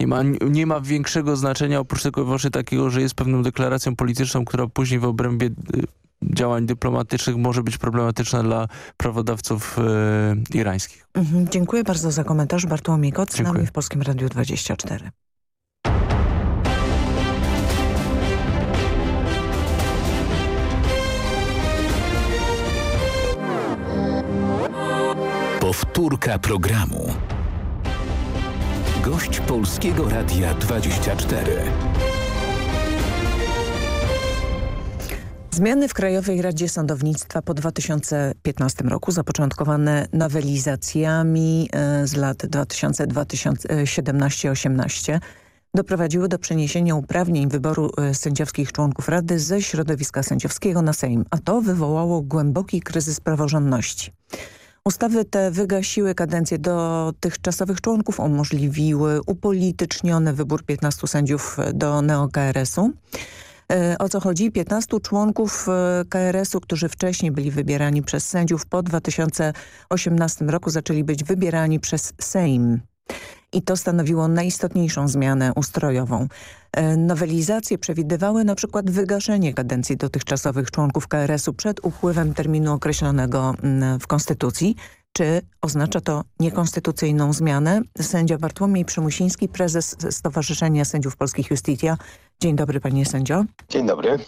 nie ma, nie ma większego znaczenia oprócz tego właśnie takiego, że jest pewną deklaracją polityczną, która później w obrębie y, działań dyplomatycznych może być problematyczna dla prawodawców e, irańskich. Mhm, dziękuję bardzo za komentarz. Bartłomiej Kot z nami w Polskim Radiu 24. Powtórka programu. Gość Polskiego Radia 24. Zmiany w Krajowej Radzie Sądownictwa po 2015 roku zapoczątkowane nowelizacjami e, z lat 2017-18 doprowadziły do przeniesienia uprawnień wyboru e, sędziowskich członków Rady ze środowiska sędziowskiego na Sejm, a to wywołało głęboki kryzys praworządności. Ustawy te wygasiły kadencję dotychczasowych członków, umożliwiły upolityczniony wybór 15 sędziów do neo-KRS-u. E, o co chodzi? 15 członków e, KRS-u, którzy wcześniej byli wybierani przez sędziów po 2018 roku zaczęli być wybierani przez Sejm i to stanowiło najistotniejszą zmianę ustrojową. E, nowelizacje przewidywały na przykład wygaszenie kadencji dotychczasowych członków KRS-u przed upływem terminu określonego w Konstytucji. Czy oznacza to niekonstytucyjną zmianę? Sędzia Bartłomiej Przymusiński, prezes Stowarzyszenia Sędziów Polskich Justitia. Dzień dobry panie sędzio. Dzień dobry.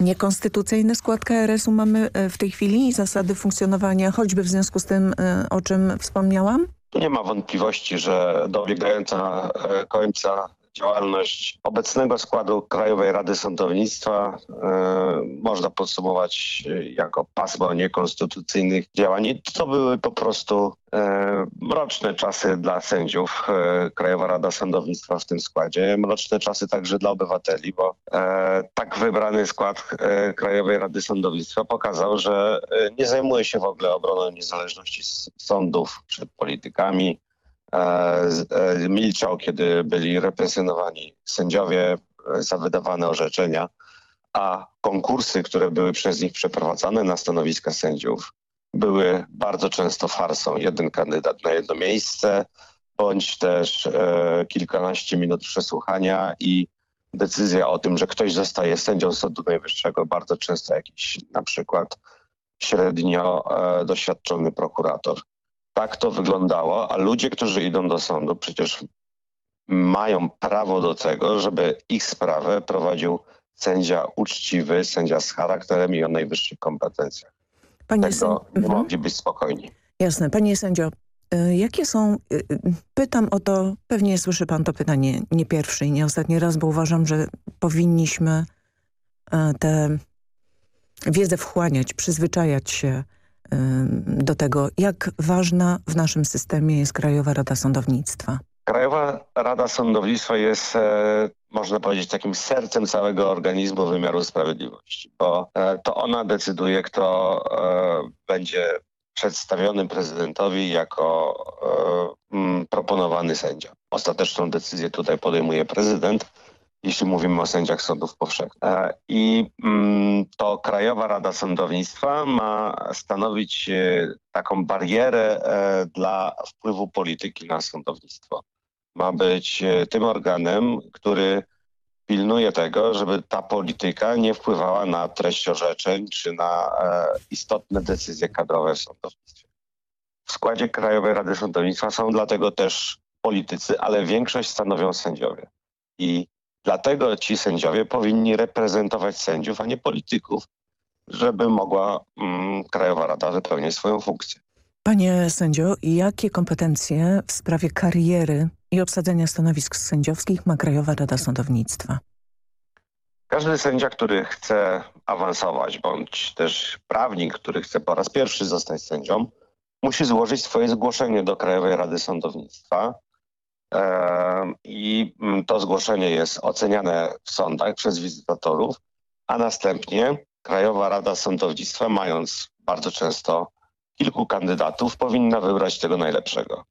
niekonstytucyjny skład KRS-u mamy e, w tej chwili, zasady funkcjonowania, choćby w związku z tym, e, o czym wspomniałam? Nie ma wątpliwości, że dobiegająca e, końca działalność obecnego składu Krajowej Rady Sądownictwa e, można podsumować jako pasmo niekonstytucyjnych działań. I to były po prostu e, mroczne czasy dla sędziów. E, Krajowa Rada Sądownictwa w tym składzie. Mroczne czasy także dla obywateli, bo e, tak wybrany skład e, Krajowej Rady Sądownictwa pokazał, że e, nie zajmuje się w ogóle obroną niezależności sądów przed politykami, E, e, milczał, kiedy byli represjonowani sędziowie e, za wydawane orzeczenia, a konkursy, które były przez nich przeprowadzane na stanowiska sędziów, były bardzo często farsą. Jeden kandydat na jedno miejsce, bądź też e, kilkanaście minut przesłuchania i decyzja o tym, że ktoś zostaje sędzią Sądu Najwyższego, bardzo często jakiś na przykład średnio e, doświadczony prokurator tak to wyglądało, a ludzie, którzy idą do sądu, przecież mają prawo do tego, żeby ich sprawę prowadził sędzia uczciwy, sędzia z charakterem i o najwyższych kompetencjach. Panie tego nie mhm. mogli być spokojni. Jasne. Panie sędzio, y, jakie są... Y, y, pytam o to, pewnie słyszy pan to pytanie nie pierwszy i nie ostatni raz, bo uważam, że powinniśmy tę wiedzę wchłaniać, przyzwyczajać się do tego, jak ważna w naszym systemie jest Krajowa Rada Sądownictwa? Krajowa Rada Sądownictwa jest, e, można powiedzieć, takim sercem całego organizmu wymiaru sprawiedliwości, bo e, to ona decyduje, kto e, będzie przedstawiony prezydentowi jako proponowany sędzia. Ostateczną decyzję tutaj podejmuje prezydent, jeśli mówimy o sędziach sądów powszechnych. E, I mm, to Krajowa Rada Sądownictwa ma stanowić e, taką barierę e, dla wpływu polityki na sądownictwo. Ma być tym organem, który pilnuje tego, żeby ta polityka nie wpływała na treść orzeczeń czy na istotne decyzje kadrowe w sądownictwie. W składzie Krajowej Rady Sądownictwa są dlatego też politycy, ale większość stanowią sędziowie. I Dlatego ci sędziowie powinni reprezentować sędziów, a nie polityków, żeby mogła mm, Krajowa Rada wypełnić swoją funkcję. Panie sędzio, jakie kompetencje w sprawie kariery i obsadzenia stanowisk sędziowskich ma Krajowa Rada Sądownictwa? Każdy sędzia, który chce awansować, bądź też prawnik, który chce po raz pierwszy zostać sędzią, musi złożyć swoje zgłoszenie do Krajowej Rady Sądownictwa i mm, to zgłoszenie jest oceniane w sądach przez wizytatorów, a następnie Krajowa Rada Sądownictwa, mając bardzo często kilku kandydatów, powinna wybrać tego najlepszego.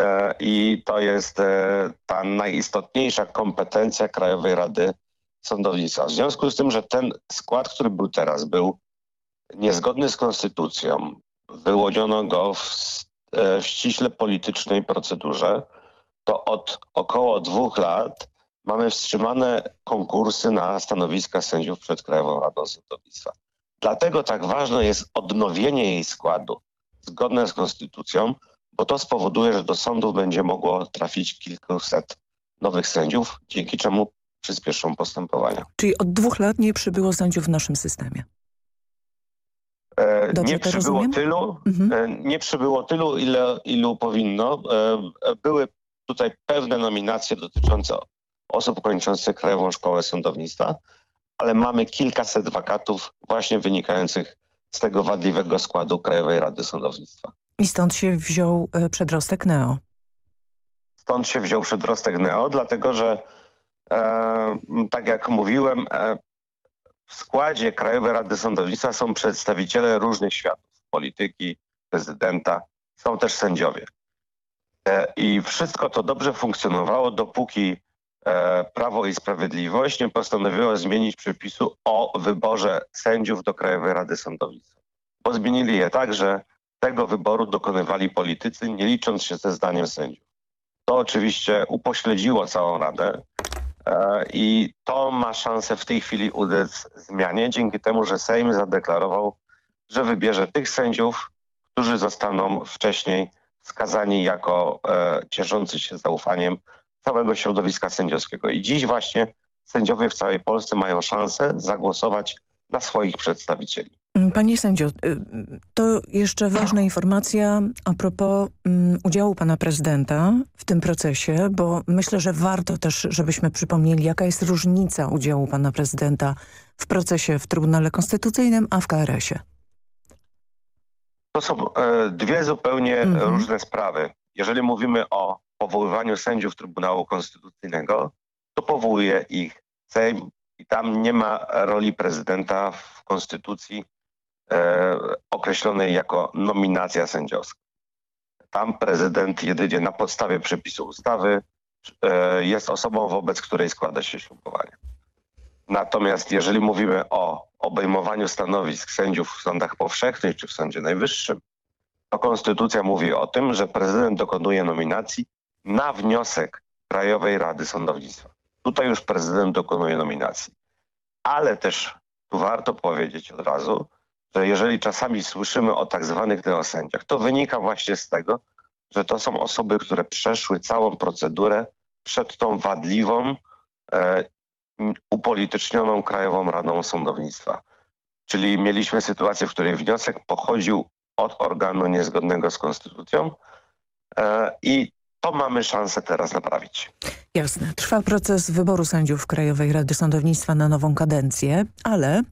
E, I to jest e, ta najistotniejsza kompetencja Krajowej Rady Sądownictwa. W związku z tym, że ten skład, który był teraz, był niezgodny z konstytucją, wyłoniono go w, e, w ściśle politycznej procedurze, to od około dwóch lat mamy wstrzymane konkursy na stanowiska sędziów przed Krajową Radą Sądownictwa. Dlatego tak ważne jest odnowienie jej składu zgodne z konstytucją, bo to spowoduje, że do sądów będzie mogło trafić kilkuset nowych sędziów, dzięki czemu przyspieszą postępowania. Czyli od dwóch lat nie przybyło sędziów w naszym systemie? E, nie przybyło rozumiem? tylu, mhm. e, nie przybyło tylu, ile, ilu powinno. E, były tutaj pewne nominacje dotyczące osób kończących Krajową Szkołę Sądownictwa, ale mamy kilkaset wakatów właśnie wynikających z tego wadliwego składu Krajowej Rady Sądownictwa. I stąd się wziął e, przedrostek NEO? Stąd się wziął przedrostek NEO, dlatego że e, tak jak mówiłem, e, w składzie Krajowej Rady Sądownictwa są przedstawiciele różnych światów, polityki, prezydenta, są też sędziowie. E, I wszystko to dobrze funkcjonowało, dopóki e, Prawo i Sprawiedliwość nie postanowiło zmienić przepisu o wyborze sędziów do Krajowej Rady Sądownictwa. Bo zmienili je tak, że tego wyboru dokonywali politycy, nie licząc się ze zdaniem sędziów. To oczywiście upośledziło całą Radę e, i to ma szansę w tej chwili udec zmianie, dzięki temu, że Sejm zadeklarował, że wybierze tych sędziów, którzy zostaną wcześniej skazani jako e, cieszący się zaufaniem całego środowiska sędziowskiego. I dziś właśnie sędziowie w całej Polsce mają szansę zagłosować na swoich przedstawicieli. Panie sędzio, y, to jeszcze ważna informacja a propos um, udziału pana prezydenta w tym procesie, bo myślę, że warto też, żebyśmy przypomnieli, jaka jest różnica udziału pana prezydenta w procesie w Trybunale Konstytucyjnym, a w KRS-ie. To są e, dwie zupełnie mhm. różne sprawy. Jeżeli mówimy o powoływaniu sędziów Trybunału Konstytucyjnego, to powołuje ich Sejm i tam nie ma roli prezydenta w Konstytucji e, określonej jako nominacja sędziowska. Tam prezydent jedynie na podstawie przepisu ustawy e, jest osobą, wobec której składa się ślubowanie. Natomiast jeżeli mówimy o obejmowaniu stanowisk sędziów w sądach powszechnych czy w Sądzie Najwyższym, to konstytucja mówi o tym, że prezydent dokonuje nominacji na wniosek Krajowej Rady Sądownictwa. Tutaj już prezydent dokonuje nominacji. Ale też tu warto powiedzieć od razu, że jeżeli czasami słyszymy o tak zwanych neosędziach, to wynika właśnie z tego, że to są osoby, które przeszły całą procedurę przed tą wadliwą, e, upolitycznioną Krajową Radą Sądownictwa. Czyli mieliśmy sytuację, w której wniosek pochodził od organu niezgodnego z konstytucją e, i to mamy szansę teraz naprawić. Jasne. Trwa proces wyboru sędziów Krajowej Rady Sądownictwa na nową kadencję, ale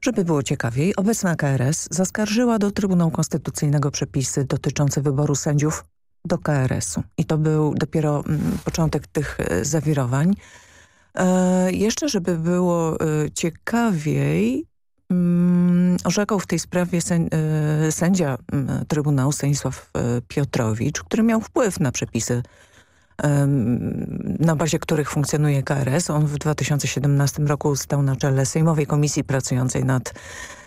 żeby było ciekawiej, obecna KRS zaskarżyła do Trybunału Konstytucyjnego przepisy dotyczące wyboru sędziów do KRS-u. I to był dopiero mm, początek tych e, zawirowań. E, jeszcze, żeby było e, ciekawiej, mm, orzekał w tej sprawie e, sędzia mm, Trybunału Stanisław Piotrowicz, który miał wpływ na przepisy na bazie których funkcjonuje KRS. On w 2017 roku stał na czele Sejmowej Komisji pracującej nad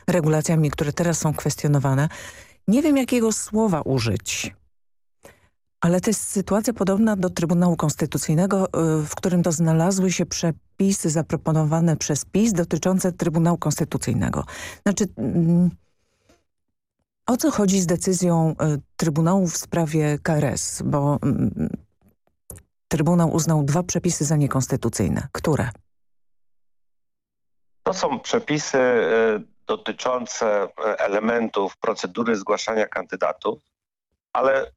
regulacjami, które teraz są kwestionowane. Nie wiem, jakiego słowa użyć, ale to jest sytuacja podobna do Trybunału Konstytucyjnego, y, w którym to znalazły się przepisy zaproponowane przez PiS dotyczące Trybunału Konstytucyjnego. Znaczy, mm, o co chodzi z decyzją y, Trybunału w sprawie KRS? Bo mm, Trybunał uznał dwa przepisy za niekonstytucyjne. Które? To są przepisy y, dotyczące elementów procedury zgłaszania kandydatów, ale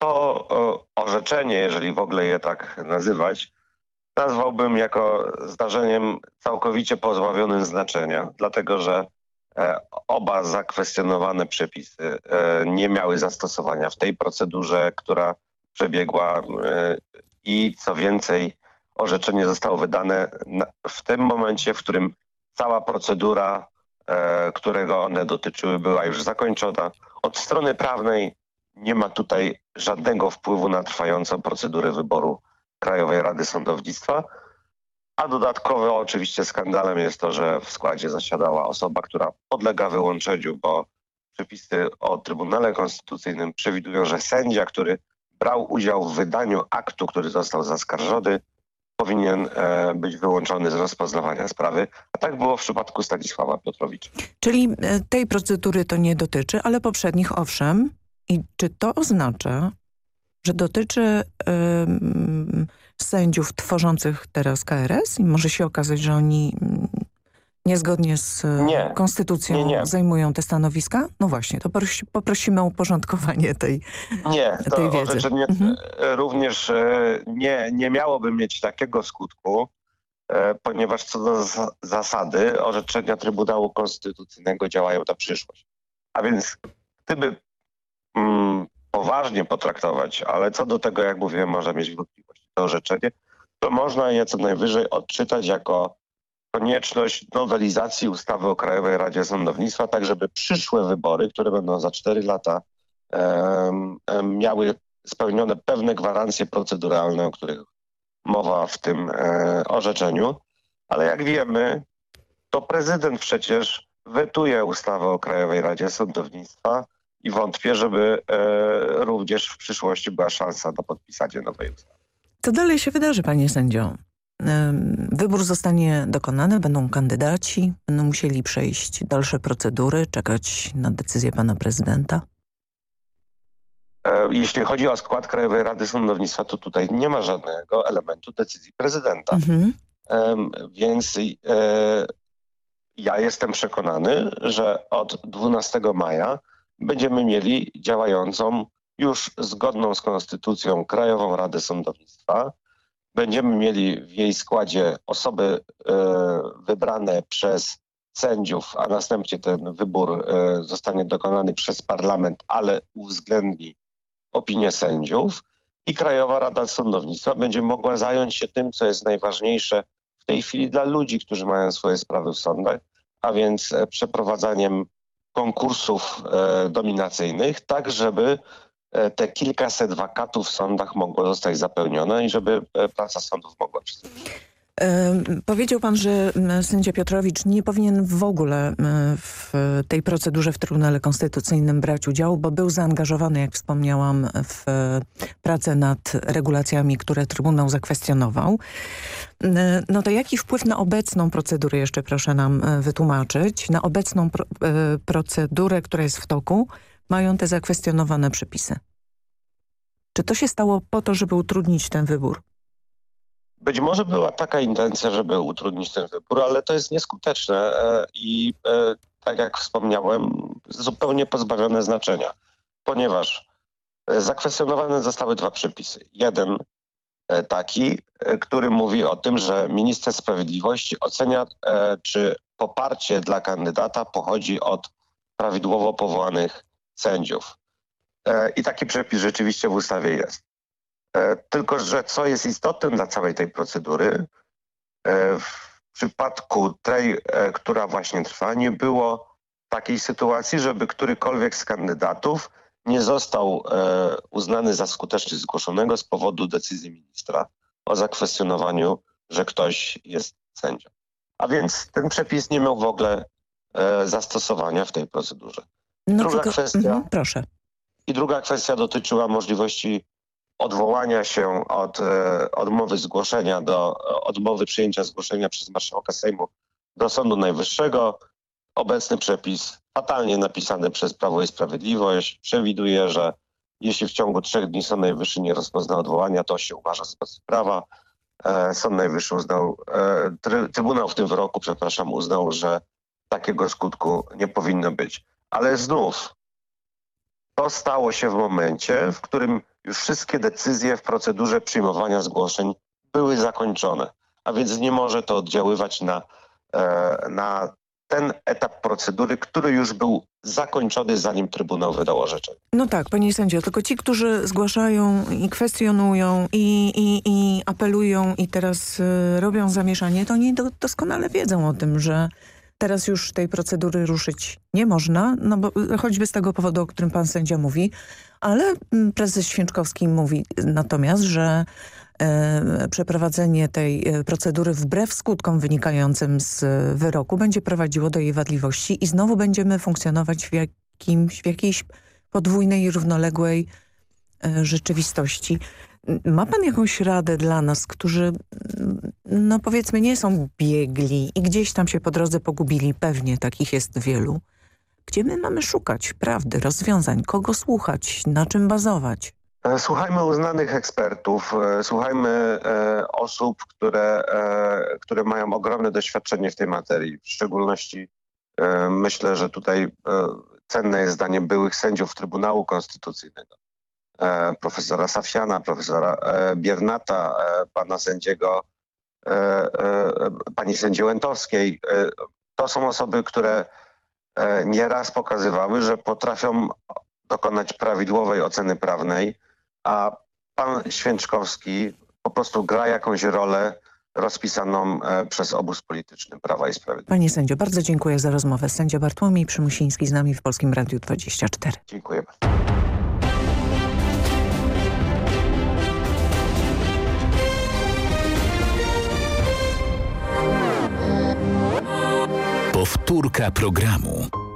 to orzeczenie, jeżeli w ogóle je tak nazywać, nazwałbym jako zdarzeniem całkowicie pozbawionym znaczenia, dlatego że e, oba zakwestionowane przepisy e, nie miały zastosowania w tej procedurze, która przebiegła e, i co więcej orzeczenie zostało wydane w tym momencie, w którym cała procedura, którego one dotyczyły była już zakończona. Od strony prawnej nie ma tutaj żadnego wpływu na trwającą procedurę wyboru Krajowej Rady Sądownictwa. A dodatkowo oczywiście skandalem jest to, że w składzie zasiadała osoba, która podlega wyłączeniu, bo przepisy o Trybunale Konstytucyjnym przewidują, że sędzia, który brał udział w wydaniu aktu, który został zaskarżony, powinien e, być wyłączony z rozpoznawania sprawy. A tak było w przypadku Stanisława Piotrowicza. Czyli e, tej procedury to nie dotyczy, ale poprzednich owszem. I czy to oznacza, że dotyczy sędziów tworzących teraz KRS i może się okazać, że oni niezgodnie z nie, konstytucją nie, nie. zajmują te stanowiska? No właśnie, to prosi, poprosimy o uporządkowanie tej Nie, to tej wiedzy. orzeczenie mhm. również e, nie, nie miałoby mieć takiego skutku, e, ponieważ co do zasady orzeczenia Trybunału Konstytucyjnego działają na przyszłość. A więc gdyby mm, poważnie potraktować, ale co do tego, jak mówiłem, może mieć wątpliwości to orzeczenie, to można je co najwyżej odczytać jako konieczność nowelizacji ustawy o Krajowej Radzie Sądownictwa, tak żeby przyszłe wybory, które będą za 4 lata, miały spełnione pewne gwarancje proceduralne, o których mowa w tym e, orzeczeniu. Ale jak wiemy, to prezydent przecież wetuje ustawę o Krajowej Radzie Sądownictwa, i wątpię, żeby e, również w przyszłości była szansa na podpisanie nowej ustawy. Co dalej się wydarzy, panie sędzio? Wybór zostanie dokonany, będą kandydaci, będą musieli przejść dalsze procedury, czekać na decyzję pana prezydenta? E, jeśli chodzi o skład Krajowej Rady Sądownictwa, to tutaj nie ma żadnego elementu decyzji prezydenta. Mhm. Więc e, ja jestem przekonany, że od 12 maja będziemy mieli działającą już zgodną z konstytucją Krajową Radę Sądownictwa. Będziemy mieli w jej składzie osoby e, wybrane przez sędziów, a następnie ten wybór zostanie dokonany przez parlament, ale uwzględni opinię sędziów i Krajowa Rada Sądownictwa będzie mogła zająć się tym, co jest najważniejsze w tej chwili dla ludzi, którzy mają swoje sprawy w sądach, a więc e, przeprowadzaniem konkursów e, dominacyjnych, tak żeby e, te kilkaset wakatów w sądach mogło zostać zapełnione i żeby praca sądów mogła przystąpić. Powiedział pan, że sędzia Piotrowicz nie powinien w ogóle w tej procedurze w Trybunale Konstytucyjnym brać udziału, bo był zaangażowany, jak wspomniałam, w pracę nad regulacjami, które Trybunał zakwestionował. No to jaki wpływ na obecną procedurę, jeszcze proszę nam e, wytłumaczyć, na obecną pro, e, procedurę, która jest w toku, mają te zakwestionowane przepisy? Czy to się stało po to, żeby utrudnić ten wybór? Być może była taka intencja, żeby utrudnić ten wybór, ale to jest nieskuteczne e, i e, tak jak wspomniałem, zupełnie pozbawione znaczenia, ponieważ e, zakwestionowane zostały dwa przepisy. Jeden taki, który mówi o tym, że minister sprawiedliwości ocenia, czy poparcie dla kandydata pochodzi od prawidłowo powołanych sędziów. I taki przepis rzeczywiście w ustawie jest. E, tylko, że co jest istotne dla całej tej procedury, e, w przypadku tej, e, która właśnie trwa, nie było takiej sytuacji, żeby którykolwiek z kandydatów nie został uznany za skuteczny zgłoszonego z powodu decyzji ministra o zakwestionowaniu, że ktoś jest sędzią. A więc ten przepis nie miał w ogóle zastosowania w tej procedurze. No druga tylko, kwestia. Mm, proszę. I druga kwestia dotyczyła możliwości odwołania się od e, odmowy zgłoszenia do odmowy przyjęcia zgłoszenia przez marszałka Sejmu do Sądu Najwyższego. Obecny przepis, fatalnie napisany przez Prawo i Sprawiedliwość, przewiduje, że jeśli w ciągu trzech dni Sąd Najwyższy nie rozpozna odwołania, to się uważa za prawa. E, Sąd Najwyższy uznał, e, Trybunał w tym wyroku, przepraszam, uznał, że takiego skutku nie powinno być. Ale znów to stało się w momencie, w którym już wszystkie decyzje w procedurze przyjmowania zgłoszeń były zakończone, a więc nie może to oddziaływać na, e, na ten etap procedury, który już był zakończony, zanim Trybunał wydał orzeczenie. No tak, panie sędzio, tylko ci, którzy zgłaszają i kwestionują i, i, i apelują i teraz y, robią zamieszanie, to oni do, doskonale wiedzą o tym, że Teraz już tej procedury ruszyć nie można, no bo choćby z tego powodu, o którym pan sędzia mówi, ale mm, prezes Święczkowski mówi natomiast, że e, przeprowadzenie tej e, procedury wbrew skutkom wynikającym z wyroku będzie prowadziło do jej wadliwości i znowu będziemy funkcjonować w, jakimś, w jakiejś podwójnej równoległej e, rzeczywistości. Ma pan jakąś radę dla nas, którzy, no powiedzmy, nie są biegli i gdzieś tam się po drodze pogubili, pewnie takich jest wielu. Gdzie my mamy szukać prawdy, rozwiązań, kogo słuchać, na czym bazować? E, słuchajmy uznanych ekspertów, e, słuchajmy e, osób, które, które mają ogromne doświadczenie w tej materii. W szczególności myślę, że tutaj cenne jest zdanie byłych sędziów Trybunału Konstytucyjnego. E, profesora Safiana, profesora e, Biernata, e, pana sędziego, pani sędzi Łętowskiej. To są osoby, które nieraz pokazywały, że potrafią dokonać prawidłowej oceny prawnej, a pan Święczkowski po prostu gra jakąś rolę rozpisaną przez obóz polityczny Prawa i Sprawiedliwości. Panie sędzio, bardzo dziękuję za rozmowę. Sędzia Bartłomiej Przymusiński z nami w Polskim Radiu 24. Dziękuję bardzo. Powtórka programu.